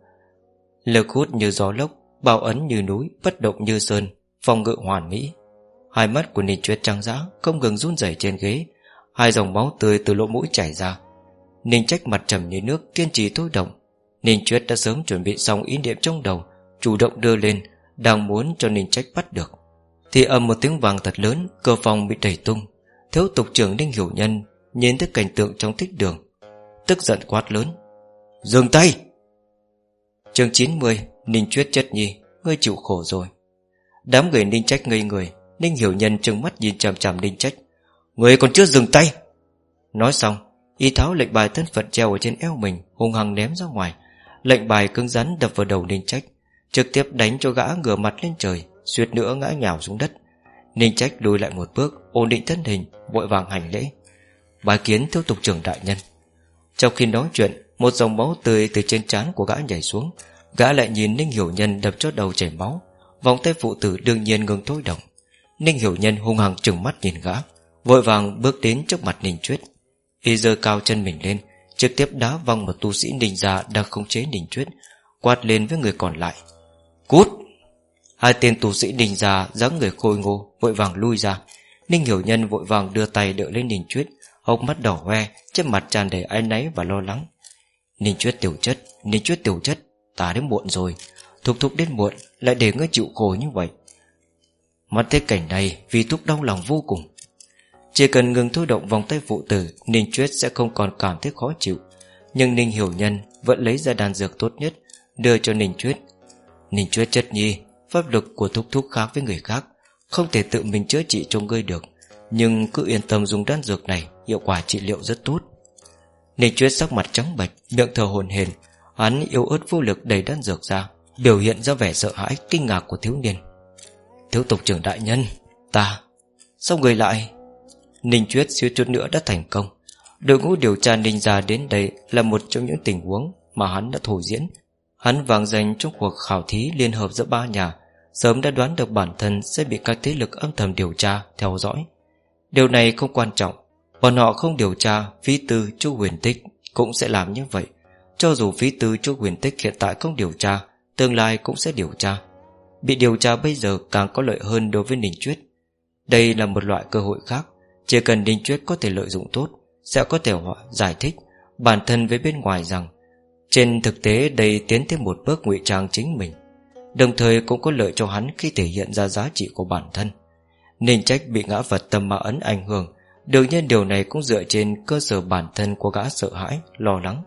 Lực hút như gió lốc Bảo ấn như núi, Bất động như sơn, Phòng ngự hoàn mỹ. Hai mắt của Ninh Chuyết trắng dã Không ngừng run rẩy trên ghế. Hai dòng máu tươi từ lỗ mũi chảy ra. Ninh trách mặt trầm như nước, Kiên trì thôi động. Ninh Chuyết đã sớm chuẩn bị xong ý niệm trong đầu, Chủ động đưa lên, Đang muốn cho Ninh Trách bắt được. Thì ầm một tiếng vàng thật lớn, Cơ phòng bị đẩy tung. Thiếu tục trưởng đinh Hiểu Nhân Nhìn thấy cảnh tượng trong thích đường, Tức giận quát lớn. Dừng tay! Chương 90 Ninh Chuyết chất nhi, Ngươi chịu khổ rồi. Đám người ninh trách ngây người, Ninh hiểu nhân trừng mắt nhìn chằm chằm ninh trách. Ngươi còn chưa dừng tay! Nói xong, Y tháo lệnh bài thân phận treo ở trên eo mình, Hung hăng ném ra ngoài. Lệnh bài cứng rắn đập vào đầu ninh trách, Trực tiếp đánh cho gã ngửa mặt lên trời, Suýt nữa ngã nhào xuống đất. Ninh trách lùi lại một bước, Ổn định thân hình, Vội vàng hành lễ. Bài kiến thiếu tục trưởng đại nhân. Trong khi nói chuyện, Một dòng máu tươi từ trên trán của gã nhảy xuống. Gã lại nhìn Ninh Hiểu Nhân đập cho đầu chảy máu. Vòng tay phụ tử đương nhiên ngừng tối động. Ninh Hiểu Nhân hung hăng trừng mắt nhìn gã, Vội vàng bước đến trước mặt Ninh Chuyết. Y giơ cao chân mình lên, Trực tiếp đá văng một tu sĩ Ninh già Đang không chế Ninh Chuyết, Quát lên với người còn lại. Cút! Hai tên tù sĩ đình già dáng người khôi ngô, Vội vàng lui ra. Ninh Hiểu Nhân vội vàng đưa tay đỡ lên Ninh Chuyết, Hốc mắt đỏ hoe, Trên mặt tràn đầy áy náy và lo lắng. Ninh Chuyết tiểu chất, Ninh Chuyết tiểu chất, Ta đến muộn rồi. Thúc thúc đến muộn, Lại để ngươi chịu khổ như vậy. Mắt thấy cảnh này Vì thúc đau lòng vô cùng. Chỉ cần ngừng thôi động vòng tay phụ tử, Ninh Chuyết sẽ không còn cảm thấy khó chịu. Nhưng Ninh Hiểu Nhân Vẫn lấy ra đàn dược tốt nhất, Đưa cho Ninh Chuyết. Ninh Chuyết chất nhi Pháp lực của thúc thúc khác với người khác, Không thể tự mình chữa trị cho ngươi được, Nhưng cứ yên tâm dùng đan dược này, Hiệu quả trị liệu rất tốt. Ninh Chuyết sắc mặt trắng bệch, Miệng thở hồn hền Hắn yếu ớt vô lực đầy đan dược ra, Biểu hiện ra vẻ sợ hãi, kinh ngạc của thiếu niên. Thiếu tục trưởng đại nhân, Ta, Sao người lại? Ninh Chuyết suýt chút nữa đã thành công. Đội ngũ điều tra Ninh gia đến đây Là một trong những tình huống mà hắn đã thổ diễn. Hắn vàng dành trong cuộc khảo thí liên hợp giữa ba nhà Sớm đã đoán được bản thân Sẽ bị các thế lực âm thầm điều tra, Theo dõi. Điều này không quan trọng. Bọn họ không điều tra, Phí tư chu huyền tích Cũng sẽ làm như vậy. Cho dù phí tư chu huyền tích hiện tại không điều tra, Tương lai cũng sẽ điều tra. Bị điều tra bây giờ càng có lợi hơn đối với Ninh Chuyết. Đây là một loại cơ hội khác. Chỉ cần Ninh Chuyết có thể lợi dụng tốt, Sẽ có thể họ giải thích Bản thân với bên ngoài rằng, Trên thực tế đây tiến thêm một bước ngụy trang chính mình. Đồng thời cũng có lợi cho hắn Khi thể hiện ra giá trị của bản thân. Ninh trách bị ngã vật tâm ma ấn ảnh hưởng, Đương nhiên điều này cũng dựa trên Cơ sở bản thân của gã sợ hãi, Lo lắng.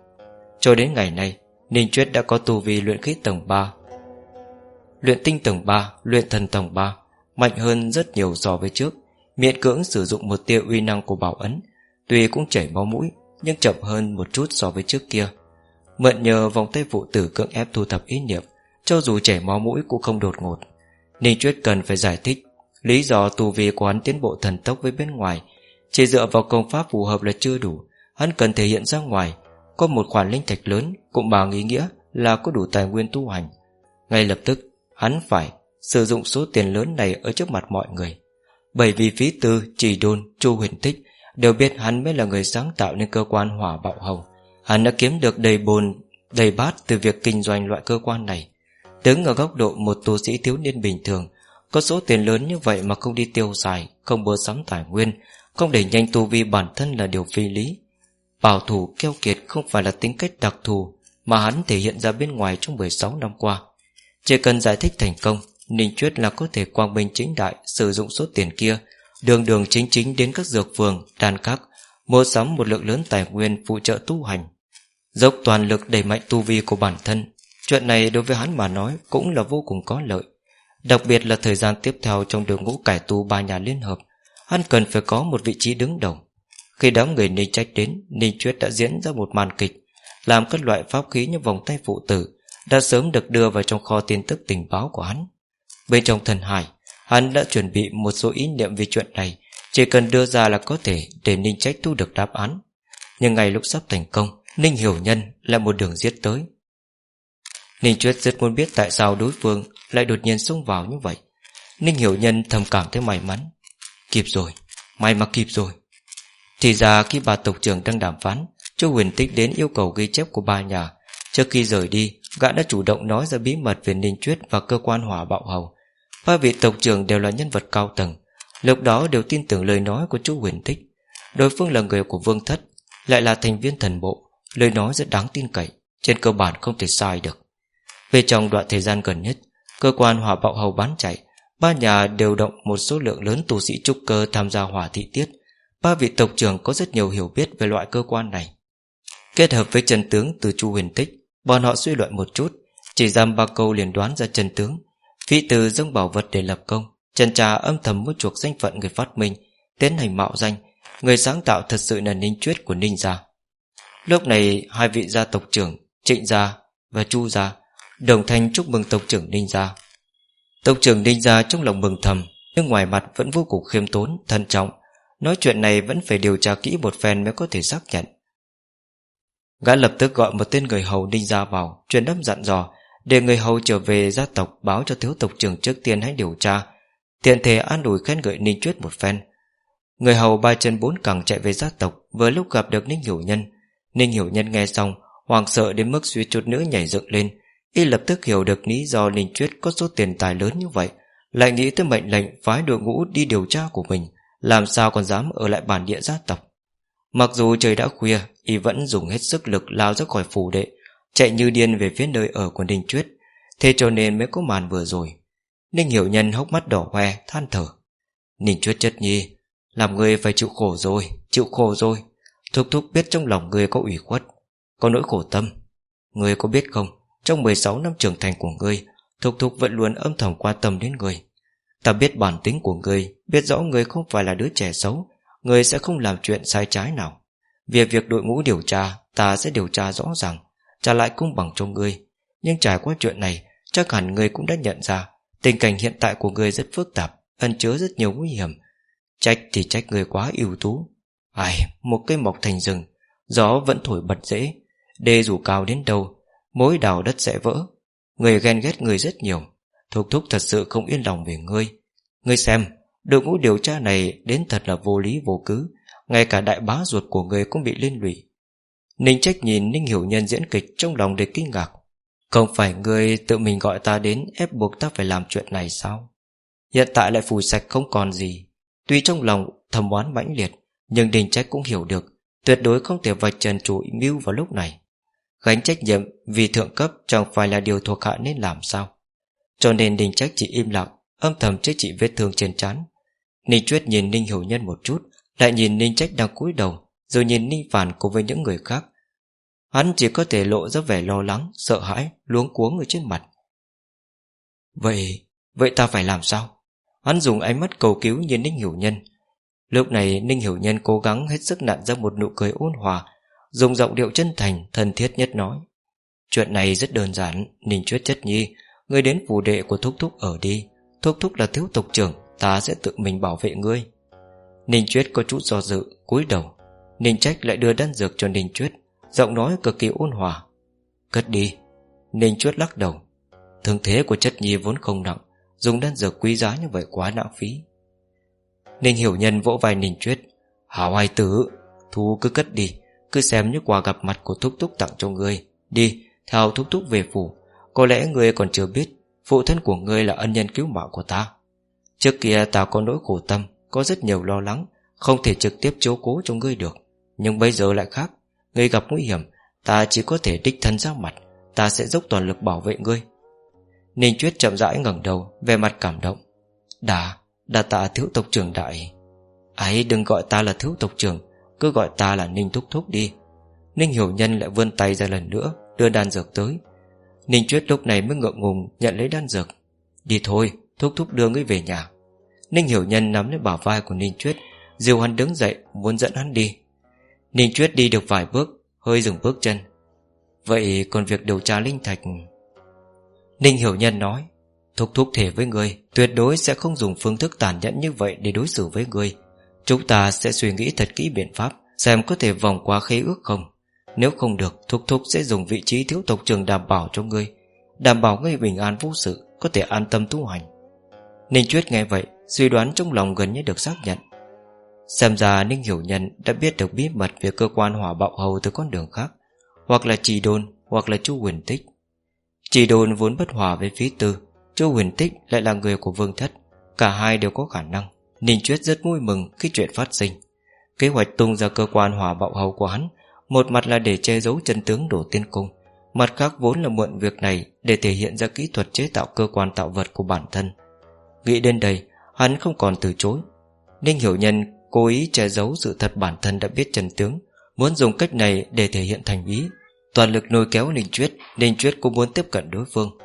Cho đến ngày nay, Ninh Chuyết đã có tu vi luyện khí tầng 3 Luyện tinh tầng 3 Luyện thần tầng 3 Mạnh hơn rất nhiều so với trước. Miễn cưỡng sử dụng một tia uy năng của bảo ấn, Tuy cũng chảy máu mũi, Nhưng chậm hơn một chút so với trước kia. Mượn nhờ vòng tay phụ tử cưỡng ép thu thập ý niệm cho dù chảy máu mũi cũng không đột ngột. Ninh Chuyết cần phải giải thích Lý do tu vi của hắn tiến bộ thần tốc với bên ngoài. Chỉ dựa vào công pháp phù hợp là chưa đủ. Hắn cần thể hiện ra ngoài. Có một khoản linh thạch lớn Cũng bằng ý nghĩa là có đủ tài nguyên tu hành. Ngay lập tức Hắn phải sử dụng số tiền lớn này Ở trước mặt mọi người. Bởi vì phí tư, trì đôn, chu huyền thích Đều biết hắn mới là người sáng tạo Nên cơ quan hỏa bạo hồng. Hắn đã kiếm được đầy bồn, đầy bát Từ việc kinh doanh loại cơ quan này. Đứng ở góc độ một tu sĩ thiếu niên bình thường Có số tiền lớn như vậy mà không đi tiêu xài Không bơ sắm tài nguyên Không để nhanh tu vi bản thân là điều phi lý. Bảo thủ keo kiệt không phải là tính cách đặc thù Mà hắn thể hiện ra bên ngoài trong 16 năm qua. Chỉ cần giải thích thành công Ninh Chuyết là có thể quang minh chính đại Sử dụng số tiền kia Đường đường chính chính đến các dược phường, đàn các Mua sắm một lượng lớn tài nguyên phụ trợ tu hành. Dốc toàn lực đẩy mạnh tu vi của bản thân Chuyện này đối với hắn mà nói Cũng là vô cùng có lợi. Đặc biệt là thời gian tiếp theo trong đường ngũ cải tu ba nhà liên hợp, Hắn cần phải có một vị trí đứng đầu. Khi đám người Ninh Trách đến Ninh Chuyết đã diễn ra một màn kịch, Làm các loại pháp khí như vòng tay phụ tử Đã sớm được đưa vào trong kho tin tức tình báo của hắn. Bên trong thần hải, Hắn đã chuẩn bị một số ý niệm về chuyện này, Chỉ cần đưa ra là có thể Để Ninh Trách thu được đáp án. Nhưng ngày lúc sắp thành công, Ninh Hiểu Nhân là một đường giết tới. Ninh Chuyết rất muốn biết tại sao đối phương Lại đột nhiên xông vào như vậy. Ninh Hiểu Nhân thầm cảm thấy may mắn. Kịp rồi, may mà kịp rồi. Thì ra khi bà tộc trưởng đang đàm phán Chu Huyền Tích đến yêu cầu ghi chép của ba nhà. Trước khi rời đi Gã đã chủ động nói ra bí mật về Ninh Chuyết Và cơ quan hỏa bạo hầu. Ba vị tộc trưởng đều là nhân vật cao tầng Lúc đó đều tin tưởng lời nói của Chu Huyền Tích. Đối phương là người của Vương Thất Lại là thành viên thần bộ Lời nói rất đáng tin cậy Trên cơ bản không thể sai được. Về trong đoạn thời gian gần nhất, Cơ quan hỏa bạo hầu bán chạy, Ba nhà đều động một số lượng lớn tu sĩ trúc cơ tham gia hỏa thị tiết. Ba vị tộc trưởng có rất nhiều hiểu biết về loại cơ quan này. Kết hợp với trần tướng từ Chu huyền tích, Bọn họ suy luận một chút, Chỉ giam ba câu liền đoán ra trần tướng. Phi từ dâng bảo vật để lập công, Trần trà âm thầm mua chuộc danh phận người phát minh, Tiến hành mạo danh. Người sáng tạo thật sự là ninh chuyết của ninh gia. Lúc này, hai vị gia tộc trưởng Trịnh gia và Chu gia Đồng thanh chúc mừng tộc trưởng ninh gia Tộc trưởng ninh gia trong lòng mừng thầm, Nhưng ngoài mặt vẫn vô cùng khiêm tốn, Thận trọng. Nói chuyện này vẫn phải điều tra kỹ một phen mới có thể xác nhận. Gã lập tức gọi một tên người hầu ninh gia vào, Truyền đâm dặn dò, Để người hầu trở về gia tộc Báo cho thiếu tộc trưởng trước tiên hãy điều tra. Tiện thể an ủi khen gợi Ninh Chuyết một phen. Người hầu ba chân bốn cẳng chạy về gia tộc, Vừa lúc gặp được Ninh Hiểu Nhân. Ninh Hiểu Nhân nghe xong Hoàng sợ đến mức suy chút nữa nhảy dựng lên. Y lập tức hiểu được lý do Ninh Chuyết có số tiền tài lớn như vậy, Lại nghĩ tới mệnh lệnh phái đội ngũ đi điều tra của mình, Làm sao còn dám ở lại bản địa gia tộc. Mặc dù trời đã khuya, Y vẫn dùng hết sức lực lao ra khỏi phủ đệ, Chạy như điên về phía nơi ở của Ninh Chuyết Thế cho nên mới có màn vừa rồi. Ninh Hiểu Nhân hốc mắt đỏ hoe, than thở. Ninh Chuyết chất nhi, Làm người phải chịu khổ rồi, Chịu khổ rồi. Thúc thúc biết trong lòng người có ủy khuất, Có nỗi khổ tâm. Người có biết không? Trong 16 năm trưởng thành của ngươi Thục thục vẫn luôn âm thầm quan tâm đến người Ta biết bản tính của người Biết rõ người không phải là đứa trẻ xấu Người sẽ không làm chuyện sai trái nào. Việc việc đội ngũ điều tra Ta sẽ điều tra rõ ràng Trả lại công bằng cho người Nhưng trải qua chuyện này Chắc hẳn người cũng đã nhận ra Tình cảnh hiện tại của người rất phức tạp Ẩn chứa rất nhiều nguy hiểm. Trách thì trách người quá ưu tú. Ai, một cây mọc thành rừng Gió vẫn thổi bật dễ Đê dù cao đến đâu mỗi đào đất sẽ vỡ. Người ghen ghét người rất nhiều. Thúc thúc thật sự không yên lòng về ngươi. Ngươi xem, đội ngũ điều tra này Đến thật là vô lý vô cứ. Ngay cả đại bá ruột của người cũng bị liên lụy. Ninh trách nhìn Ninh hiểu nhân diễn kịch Trong lòng để kinh ngạc. Không phải ngươi tự mình gọi ta đến Ép buộc ta phải làm chuyện này sao? Hiện tại lại phủi sạch không còn gì. Tuy trong lòng thầm oán mãnh liệt Nhưng Đình Trách cũng hiểu được Tuyệt đối không thể vạch trần chủ mưu vào lúc này. Gánh trách nhiệm vì thượng cấp Chẳng phải là điều thuộc hạ nên làm sao. Cho nên Đình Trách chỉ im lặng Âm thầm chữa trị vết thương trên trán. Ninh Chuyết nhìn Ninh Hiểu Nhân một chút Lại nhìn Ninh Trách đang cúi đầu Rồi nhìn Ninh Phản cùng với những người khác. Hắn chỉ có thể lộ ra vẻ lo lắng Sợ hãi, luống cuống ở trên mặt. Vậy, vậy ta phải làm sao? Hắn dùng ánh mắt cầu cứu nhìn Ninh Hiểu Nhân. Lúc này Ninh Hiểu Nhân cố gắng hết sức nặn ra một nụ cười ôn hòa Dùng giọng điệu chân thành, Thân thiết nhất nói. Chuyện này rất đơn giản, Ninh Chuyết chất nhi, Ngươi đến phủ đệ của Thúc Thúc ở đi. Thúc Thúc là thiếu tộc trưởng, Ta sẽ tự mình bảo vệ ngươi. Ninh Chuyết có chút do dự, cúi đầu. Ninh Trách lại đưa đan dược cho Ninh Chuyết, Giọng nói cực kỳ ôn hòa. Cất đi. Ninh Chuyết lắc đầu. Thương thế của chất nhi vốn không nặng, Dùng đan dược quý giá như vậy quá lãng phí. Ninh hiểu nhân vỗ vai Ninh Chuyết. Hảo ai tử Thu cứ cất đi. Cứ xem như quà gặp mặt của Thúc Thúc tặng cho ngươi. Đi theo Thúc Thúc về phủ. Có lẽ ngươi còn chưa biết Phụ thân của ngươi là ân nhân cứu mạng của ta. Trước kia ta có nỗi khổ tâm Có rất nhiều lo lắng Không thể trực tiếp chiếu cố cho ngươi được. Nhưng bây giờ lại khác. Ngươi gặp nguy hiểm Ta chỉ có thể đích thân ra mặt. Ta sẽ dốc toàn lực bảo vệ ngươi. Ninh Chuyết chậm rãi ngẩng đầu Về mặt cảm động. Đà, đà tạ thiếu tộc trưởng đại. Ấy đừng gọi ta là thiếu tộc trưởng. Cứ gọi ta là Ninh Thúc Thúc đi. Ninh Hiểu Nhân lại vươn tay ra lần nữa Đưa đan dược tới. Ninh Chuyết lúc này mới ngượng ngùng nhận lấy đan dược. Đi thôi, Thúc Thúc đưa ngươi về nhà. Ninh Hiểu Nhân nắm lấy bảo vai của Ninh Chuyết Diều hắn đứng dậy muốn dẫn hắn đi. Ninh Chuyết đi được vài bước Hơi dừng bước chân. Vậy còn việc điều tra linh thạch? Ninh Hiểu Nhân nói Thúc thúc thể với người Tuyệt đối sẽ không dùng phương thức tàn nhẫn như vậy Để đối xử với người Chúng ta sẽ suy nghĩ thật kỹ biện pháp, Xem có thể vòng qua khế ước không. Nếu không được, Thúc thúc sẽ dùng vị trí thiếu tộc trường đảm bảo cho ngươi. Đảm bảo ngươi bình an vô sự, Có thể an tâm tu hành. Ninh Chuyết nghe vậy, Suy đoán trong lòng gần như được xác nhận. Xem ra Ninh Hiểu Nhân đã biết được bí mật Về cơ quan hỏa bạo hầu từ con đường khác, Hoặc là trì đôn, Hoặc là chu huyền tích. Trì đôn vốn bất hòa với phí tư, Chu huyền tích lại là người của vương thất, Cả hai đều có khả năng. Ninh Chuyết rất vui mừng khi chuyện phát sinh. Kế hoạch tung ra cơ quan hỏa bạo hầu của hắn, Một mặt là để che giấu chân tướng đổ tiên cung, Mặt khác vốn là mượn việc này Để thể hiện ra kỹ thuật chế tạo cơ quan tạo vật của bản thân. Nghĩ đến đây, Hắn không còn từ chối. Ninh Hiểu Nhân cố ý che giấu sự thật bản thân đã biết chân tướng, Muốn dùng cách này để thể hiện thành ý. Toàn lực lôi kéo Ninh Chuyết Ninh Chuyết cũng muốn tiếp cận đối phương.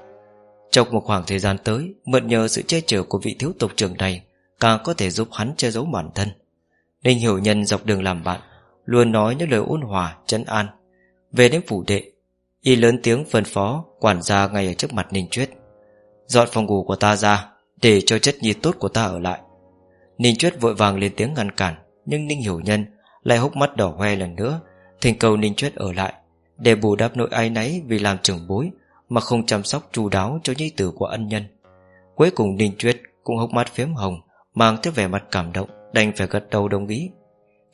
Trong một khoảng thời gian tới, Mượn nhờ sự che chở của vị thiếu tộc trưởng này Càng có thể giúp hắn che giấu bản thân. Ninh hiểu nhân dọc đường làm bạn Luôn nói những lời ôn hòa, trấn an. Về đến phủ đệ Y lớn tiếng phân phó Quản gia ngay ở trước mặt Ninh Chuyết. Dọn phòng ngủ của ta ra Để cho chất nhi tốt của ta ở lại. Ninh Chuyết vội vàng lên tiếng ngăn cản Nhưng Ninh Hiểu Nhân lại hốc mắt đỏ hoe lần nữa Thỉnh cầu Ninh Chuyết ở lại Để bù đắp nỗi ai náy vì làm trưởng bối Mà không chăm sóc chu đáo cho nhi tử của ân nhân. Cuối cùng Ninh Chuyết cũng hốc mắt phếm hồng Mang theo vẻ mặt cảm động, Đành phải gật đầu đồng ý.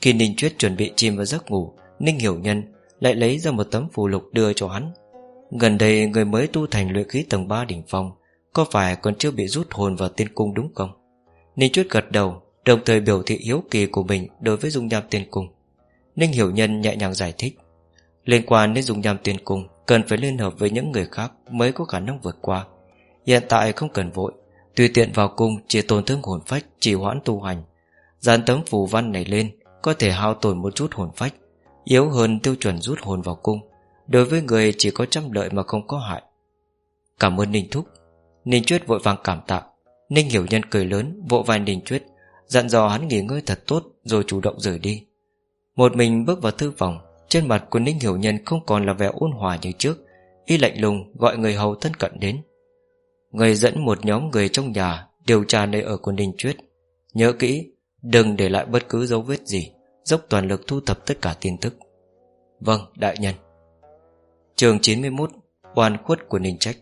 Khi Ninh Chuyết chuẩn bị chìm vào giấc ngủ, Ninh Hiểu Nhân lại lấy ra một tấm phù lục đưa cho hắn. Gần đây người mới tu thành luyện khí tầng 3 đỉnh phong, Có phải còn chưa bị rút hồn vào tiên cung đúng không? Ninh Chuyết gật đầu, Đồng thời biểu thị hiếu kỳ của mình Đối với dung nham tiên cung. Ninh Hiểu Nhân nhẹ nhàng giải thích, Liên quan đến dung nham tiên cung, Cần phải liên hợp với những người khác Mới có khả năng vượt qua. Hiện tại không cần vội Tùy tiện vào cung, chỉ tổn thương hồn phách, Chỉ hoãn tu hành. Dán tấm phù văn này lên, Có thể hao tổn một chút hồn phách, Yếu hơn tiêu chuẩn rút hồn vào cung. Đối với người chỉ có trăm lợi mà không có hại. Cảm ơn Ninh Thúc. Ninh Chuyết vội vàng cảm tạ. Ninh Hiểu Nhân cười lớn, vỗ vai Ninh Chuyết, Dặn dò hắn nghỉ ngơi thật tốt, Rồi chủ động rời đi. Một mình bước vào thư phòng, Trên mặt của Ninh Hiểu Nhân không còn là vẻ ôn hòa như trước. Y lạnh lùng gọi người hầu thân cận đến. Người dẫn một nhóm người trong nhà Điều tra nơi ở của Ninh Chuyết. Nhớ kỹ, Đừng để lại bất cứ dấu vết gì, Dốc toàn lực thu thập tất cả tin tức. Vâng đại nhân. Trường 91 Oan khuất của Ninh Trách.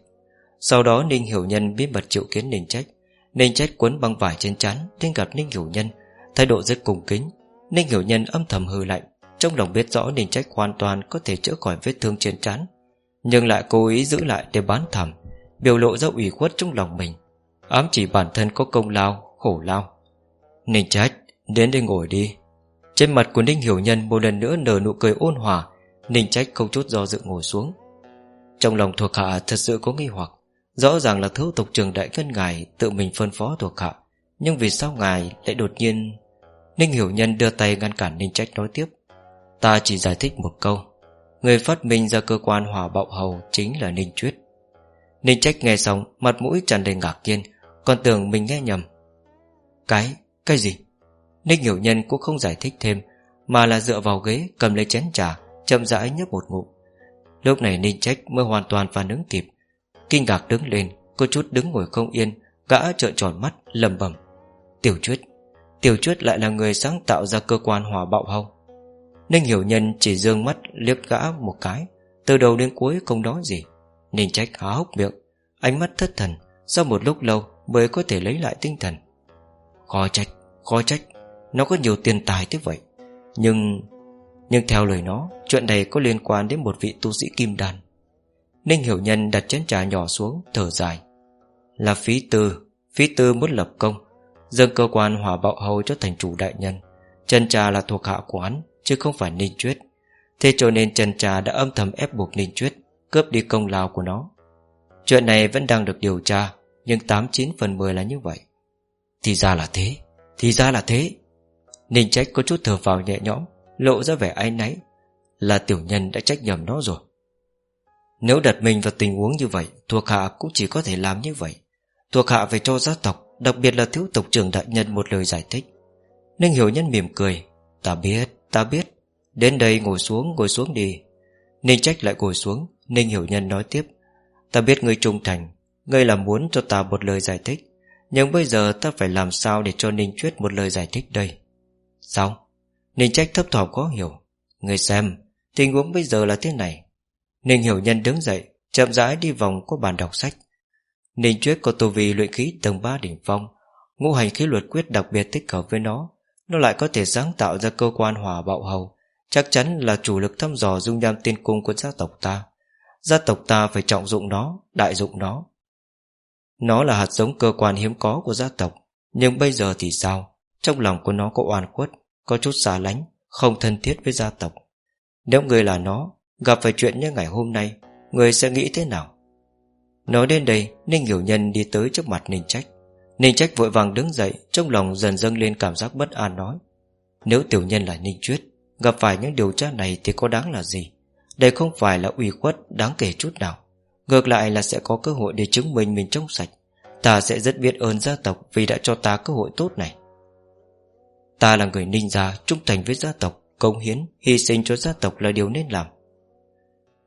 Sau đó Ninh Hiểu Nhân biết mật triệu kiến Ninh Trách. Ninh Trách quấn băng vải trên chán Đến gặp Ninh Hiểu Nhân. Thái độ rất cung kính. Ninh Hiểu Nhân âm thầm hư lạnh, Trong lòng biết rõ Ninh Trách hoàn toàn có thể chữa khỏi vết thương trên chán Nhưng lại cố ý giữ lại để bán thảm. Biểu lộ ra ủy khuất trong lòng mình. Ám chỉ bản thân có công lao, khổ lao. Ninh Trách Đến đây ngồi đi. Trên mặt của Ninh Hiểu Nhân một lần nữa nở nụ cười ôn hòa. Ninh Trách không chút do dự ngồi xuống. Trong lòng thuộc hạ thật sự có nghi hoặc. Rõ ràng là thứ tộc trường đại cân ngài Tự mình phân phó thuộc hạ. Nhưng vì sao ngài lại đột nhiên? Ninh Hiểu Nhân đưa tay ngăn cản Ninh Trách nói tiếp. Ta chỉ giải thích một câu. Người phát minh ra cơ quan hỏa bạo hầu Chính là Ninh Chuyết. Ninh Trách nghe xong Mặt mũi tràn đầy ngạc nhiên Còn tưởng mình nghe nhầm. Cái, cái gì? Ninh Hiểu Nhân cũng không giải thích thêm Mà là dựa vào ghế cầm lấy chén trà Chậm rãi nhấp một ngụm. Lúc này Ninh Trách mới hoàn toàn phản ứng kịp. Kinh ngạc đứng lên Có chút đứng ngồi không yên Gã trợn tròn mắt lầm bầm Tiểu Chuyết Tiểu Chuyết lại là người sáng tạo ra cơ quan hỏa bạo hông. Ninh Hiểu Nhân chỉ dương mắt liếc gã một cái Từ đầu đến cuối không nói gì. Ninh Trách há hốc miệng Ánh mắt thất thần Sau một lúc lâu mới có thể lấy lại tinh thần. Khó trách, khó trách Nó có nhiều tiền tài thế vậy. Nhưng Nhưng theo lời nó Chuyện này có liên quan đến một vị tu sĩ kim đàn. Ninh Hiểu Nhân đặt chén trà nhỏ xuống Thở dài. Là phí tư Phí tư muốn lập công Dâng cơ quan hỏa bạo hầu cho thành chủ đại nhân. Trần trà là thuộc hạ của hắn Chứ không phải Ninh Chuyết. Thế cho nên Trần trà đã âm thầm ép buộc Ninh Chuyết. Cướp đi công lao của nó. Chuyện này vẫn đang được điều tra Nhưng 89 phần 10 là như vậy. Thì ra là thế Thì ra là thế. Ninh trách có chút thở vào nhẹ nhõm Lộ ra vẻ áy náy Là tiểu nhân đã trách nhầm nó rồi. Nếu đặt mình vào tình huống như vậy Thuộc hạ cũng chỉ có thể làm như vậy. Thuộc hạ phải cho gia tộc Đặc biệt là thiếu tộc trưởng đại nhân một lời giải thích. Ninh hiểu nhân mỉm cười Ta biết, ta biết. Đến đây ngồi xuống, ngồi xuống đi. Ninh trách lại ngồi xuống Ninh hiểu nhân nói tiếp, Ta biết ngươi trung thành, Ngươi là muốn cho ta một lời giải thích, Nhưng bây giờ ta phải làm sao để cho Ninh Chuyết một lời giải thích đây? Sao? Ninh trách thấp thỏm khó hiểu, Ngươi xem, Tình huống bây giờ là thế này. Ninh hiểu nhân đứng dậy, Chậm rãi đi vòng qua bàn đọc sách. Ninh Chuyết có tu vi luyện khí tầng 3 đỉnh phong, Ngũ hành khí luật quyết đặc biệt tích hợp với nó Nó lại có thể sáng tạo ra cơ quan hỏa bạo hầu, Chắc chắn là chủ lực thăm dò dung nham tiên cung của gia tộc ta. Gia tộc ta phải trọng dụng nó, Đại dụng nó. Nó là hạt giống cơ quan hiếm có của gia tộc, Nhưng bây giờ thì sao? Trong lòng của nó có oan khuất, Có chút xa lánh, Không thân thiết với gia tộc. Nếu người là nó, Gặp phải chuyện như ngày hôm nay Người sẽ nghĩ thế nào? Nói đến đây, Ninh Hiểu Nhân đi tới trước mặt Ninh Trách. Ninh Trách vội vàng đứng dậy, Trong lòng dần dâng lên cảm giác bất an nói. Nếu tiểu nhân là Ninh Chuyết Gặp phải những điều tra này thì có đáng là gì? Đây không phải là ủy khuất đáng kể chút nào. Ngược lại là sẽ có cơ hội để chứng minh mình trong sạch. Ta sẽ rất biết ơn gia tộc Vì đã cho ta cơ hội tốt này. Ta là người ninh gia Trung thành với gia tộc Công hiến, hy sinh cho gia tộc là điều nên làm.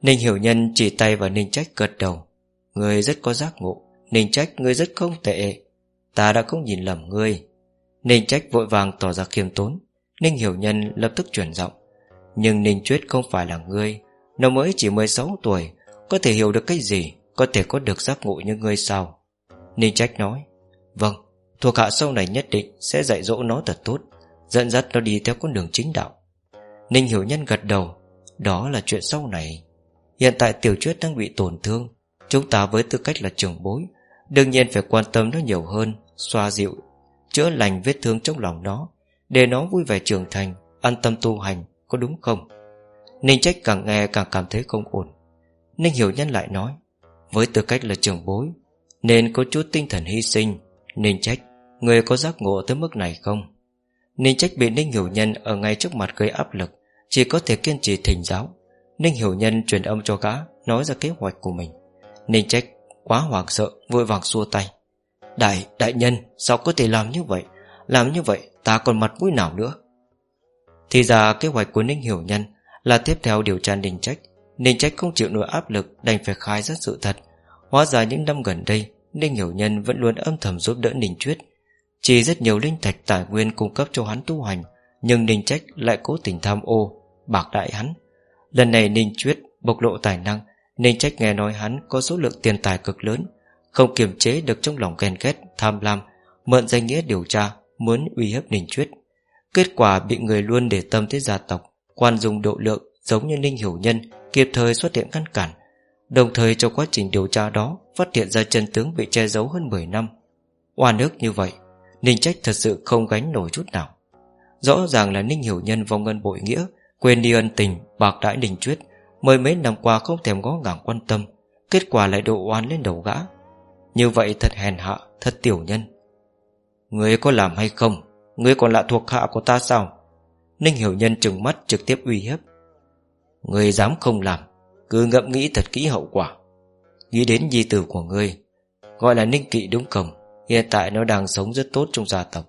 Ninh hiểu nhân chỉ tay vào ninh trách gật đầu. Người rất có giác ngộ. Ninh trách người rất không tệ. Ta đã không nhìn lầm ngươi. Ninh trách vội vàng tỏ ra khiêm tốn. Ninh hiểu nhân lập tức chuyển giọng. Nhưng Ninh Chuyết không phải là ngươi. Nó mới chỉ 16 tuổi Có thể hiểu được cái gì Có thể có được giác ngộ như ngươi sao? Ninh trách nói Vâng, thuộc hạ sau này nhất định Sẽ dạy dỗ nó thật tốt Dẫn dắt nó đi theo con đường chính đạo. Ninh hiểu nhân gật đầu Đó là chuyện sau này. Hiện tại tiểu truyết đang bị tổn thương Chúng ta với tư cách là trưởng bối Đương nhiên phải quan tâm nó nhiều hơn Xoa dịu Chữa lành vết thương trong lòng nó Để nó vui vẻ trưởng thành An tâm tu hành Có đúng không? Ninh trách càng nghe càng cảm thấy không ổn. Ninh hiểu nhân lại nói Với tư cách là trưởng bối Nên có chút tinh thần hy sinh. Ninh trách Người có giác ngộ tới mức này không? Ninh trách bị Ninh hiểu nhân ở ngay trước mặt gây áp lực Chỉ có thể kiên trì thỉnh giáo. Ninh hiểu nhân truyền âm cho gã Nói ra kế hoạch của mình. Ninh trách quá hoảng sợ Vội vàng xua tay. Đại, đại nhân sao có thể làm như vậy? Làm như vậy ta còn mặt mũi nào nữa? Thì ra kế hoạch của Ninh Hiểu Nhân là tiếp theo điều tra Ninh Trách. Ninh Trách không chịu nổi áp lực, Đành phải khai rất sự thật. Hóa ra những năm gần đây, Ninh Hiểu Nhân vẫn luôn âm thầm giúp đỡ Ninh Chuyết Chỉ rất nhiều linh thạch tài nguyên cung cấp cho hắn tu hành, Nhưng Ninh Trách lại cố tình tham ô, Bạc đại hắn. Lần này Ninh Chuyết bộc lộ tài năng, Ninh Trách nghe nói hắn có số lượng tiền tài cực lớn, Không kiềm chế được trong lòng ghen ghét, Tham lam, Mượn danh nghĩa điều tra, Muốn uy hiếp Ninh Chuyết Kết quả bị người luôn để tâm tới gia tộc Quan dùng độ lượng giống như Ninh Hiểu Nhân, Kịp thời xuất hiện ngăn cản. Đồng thời trong quá trình điều tra đó, Phát hiện ra chân tướng bị che giấu hơn 10 năm. Oan ức như vậy, Ninh Trách thật sự không gánh nổi chút nào. Rõ ràng là Ninh Hiểu Nhân vong ngân bội nghĩa, Quên đi ân tình, Bạc đãi Ninh Chuyết Mười mấy năm qua không thèm ngó ngàng quan tâm, Kết quả lại độ oan lên đầu gã. Như vậy thật hèn hạ, Thật tiểu nhân. Người có làm hay không? Người còn là thuộc hạ của ta sao? Ninh hiểu nhân trừng mắt trực tiếp uy hiếp. Người dám không làm, Cứ ngẫm nghĩ thật kỹ hậu quả. Nghĩ đến di tử của ngươi, Gọi là ninh kỵ đúng không? Hiện tại nó đang sống rất tốt trong gia tộc.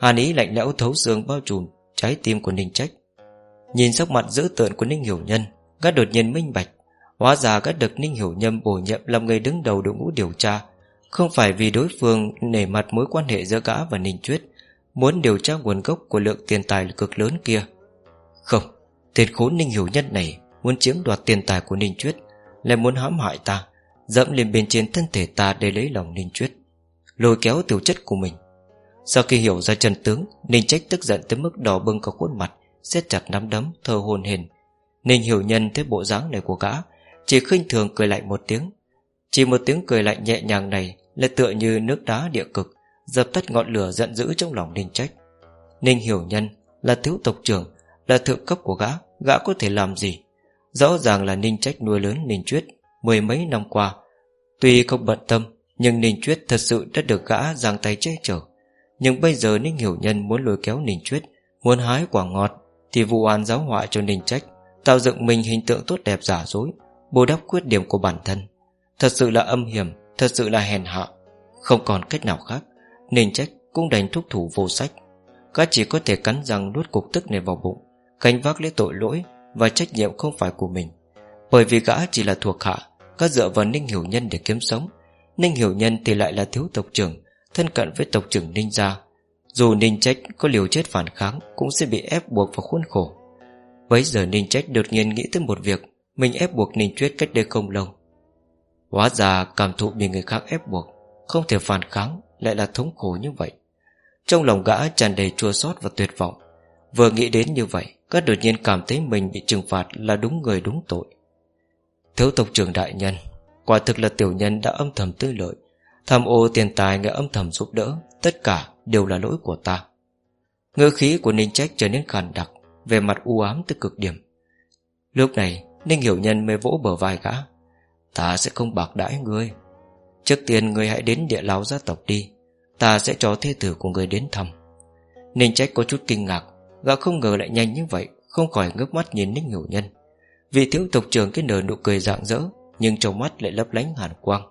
Hàn ý lạnh lẽo thấu xương bao trùm Trái tim của Ninh Trách. Nhìn sắc mặt dữ tợn của Ninh Hiểu Nhân gắt đột nhiên minh bạch, Hóa ra gắt được Ninh Hiểu Nhân bổ nhiệm Làm người đứng đầu đội ngũ điều tra, Không phải vì đối phương nể mặt mối quan hệ giữa gã và Ninh Chuyết Muốn điều tra nguồn gốc của lượng tiền tài cực lớn kia. Không, Tên khốn Ninh Hiểu Nhân này Muốn chiếm đoạt tiền tài của Ninh Chuyết, Lại muốn hãm hại ta, Dẫm lên bên trên thân thể ta để lấy lòng Ninh Chuyết, Lôi kéo tiểu chất của mình. Sau khi hiểu ra chân tướng, Ninh Trách tức giận tới mức đỏ bưng cả khuôn mặt, siết chặt nắm đấm thơ hồn hền Ninh hiểu nhân thấy bộ dáng này của gã, Chỉ khinh thường cười lạnh một tiếng. Chỉ một tiếng cười lạnh nhẹ nhàng này Là tựa như nước đá địa cực Dập tắt ngọn lửa giận dữ trong lòng Ninh Trách. Ninh hiểu nhân Là thiếu tộc trưởng, Là thượng cấp của gã Gã có thể làm gì? Rõ ràng là Ninh Trách nuôi lớn Ninh Chuyết Mười mấy năm qua. Tuy không bận tâm, Nhưng Ninh Chuyết thật sự đã được gã giang tay che chở. Nhưng bây giờ Ninh Hiểu Nhân muốn lôi kéo Ninh Chuyết, Muốn hái quả ngọt, Thì vụ án giáo họa cho Ninh Trách Tạo dựng mình hình tượng tốt đẹp giả dối, Bù đắp khuyết điểm của bản thân. Thật sự là âm hiểm, Thật sự là hèn hạ. Không còn cách nào khác. Nên trách cũng đành thúc thủ vô sách. Gã chỉ có thể cắn răng nuốt cục tức này vào bụng, Gánh vác lấy tội lỗi Và trách nhiệm không phải của mình. Bởi vì gã chỉ là thuộc hạ, Gã dựa vào Ninh Hiểu Nhân để kiếm sống. Ninh Hiểu Nhân thì lại là thiếu tộc trưởng, Thân cận với tộc trưởng Ninh Gia. Dù Ninh Trách có liều chết phản kháng Cũng sẽ bị ép buộc vào khuôn khổ. Bấy giờ Ninh Trách đột nhiên nghĩ tới một việc, Mình ép buộc Ninh Chuyết cách đây không lâu. Hóa ra cảm thụ bị người khác ép buộc, Không thể phản kháng lại là thống khổ như vậy. Trong lòng gã tràn đầy chua xót và tuyệt vọng. Vừa nghĩ đến như vậy, Gã đột nhiên cảm thấy mình bị trừng phạt Là đúng người đúng tội. Thiếu tộc trưởng đại nhân, Quả thực là tiểu nhân đã âm thầm tư lợi. Tham ô tiền tài người âm thầm giúp đỡ, Tất cả đều là lỗi của ta. Ngữ khí của Ninh Trách trở nên khàn đặc về mặt u ám tới cực điểm. Lúc này, Ninh Hiểu Nhân mới vỗ bờ vai gã. Ta sẽ không bạc đãi ngươi. Trước tiên người hãy đến địa lão gia tộc đi. Ta sẽ cho thê tử của người đến thăm. Ninh Trách có chút kinh ngạc, Gã không ngờ lại nhanh như vậy, Không khỏi ngước mắt nhìn Ninh hữu Nhân. Vị thiếu tộc trưởng cái nở nụ cười rạng rỡ, Nhưng trong mắt lại lấp lánh hàn quang.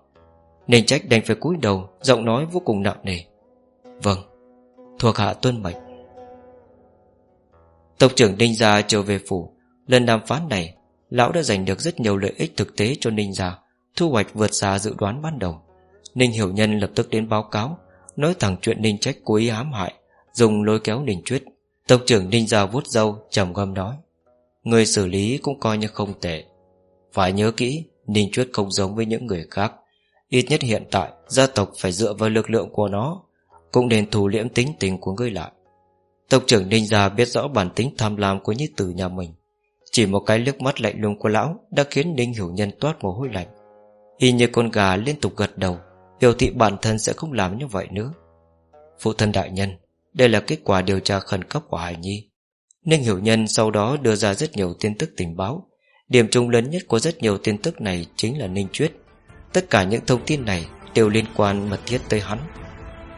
Ninh trách đành phải cúi đầu, Giọng nói vô cùng nặng nề. Vâng Thuộc hạ tuân mệnh. Tộc trưởng Ninh Gia trở về phủ. Lần đàm phán này, Lão đã giành được rất nhiều lợi ích thực tế cho Ninh Gia. Thu hoạch vượt xa dự đoán ban đầu. Ninh Hiểu Nhân lập tức đến báo cáo, Nói thẳng chuyện Ninh Trách cố ý hãm hại, Dùng lôi kéo Ninh Chuyết. Tộc trưởng Ninh Gia vút dâu trầm ngâm nói, Người xử lý cũng coi như không tệ. Phải nhớ kỹ, Ninh Chuyết không giống với những người khác. Ít nhất hiện tại, Gia tộc phải dựa vào lực lượng của nó, Cũng nên thủ liễm tính tình của ngươi lại. Tộc trưởng Ninh Gia biết rõ bản tính tham lam của nhiếp tử nhà mình. Chỉ một cái liếc mắt lạnh lùng của lão Đã khiến Ninh Hiểu Nhân toát mồ hôi lạnh. Y như con gà liên tục gật đầu, Biểu thị bản thân sẽ không làm như vậy nữa. Phụ thân đại nhân, Đây là kết quả điều tra khẩn cấp của Hải Nhi. Ninh Hiểu Nhân sau đó đưa ra rất nhiều tin tức tình báo. Điểm chung lớn nhất của rất nhiều tin tức này Chính là Ninh Chuyết. Tất cả những thông tin này Đều liên quan mật thiết tới hắn.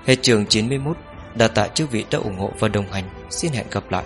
Hết trường 91 Đà tạ chư vị đã ủng hộ và đồng hành. Xin hẹn gặp lại.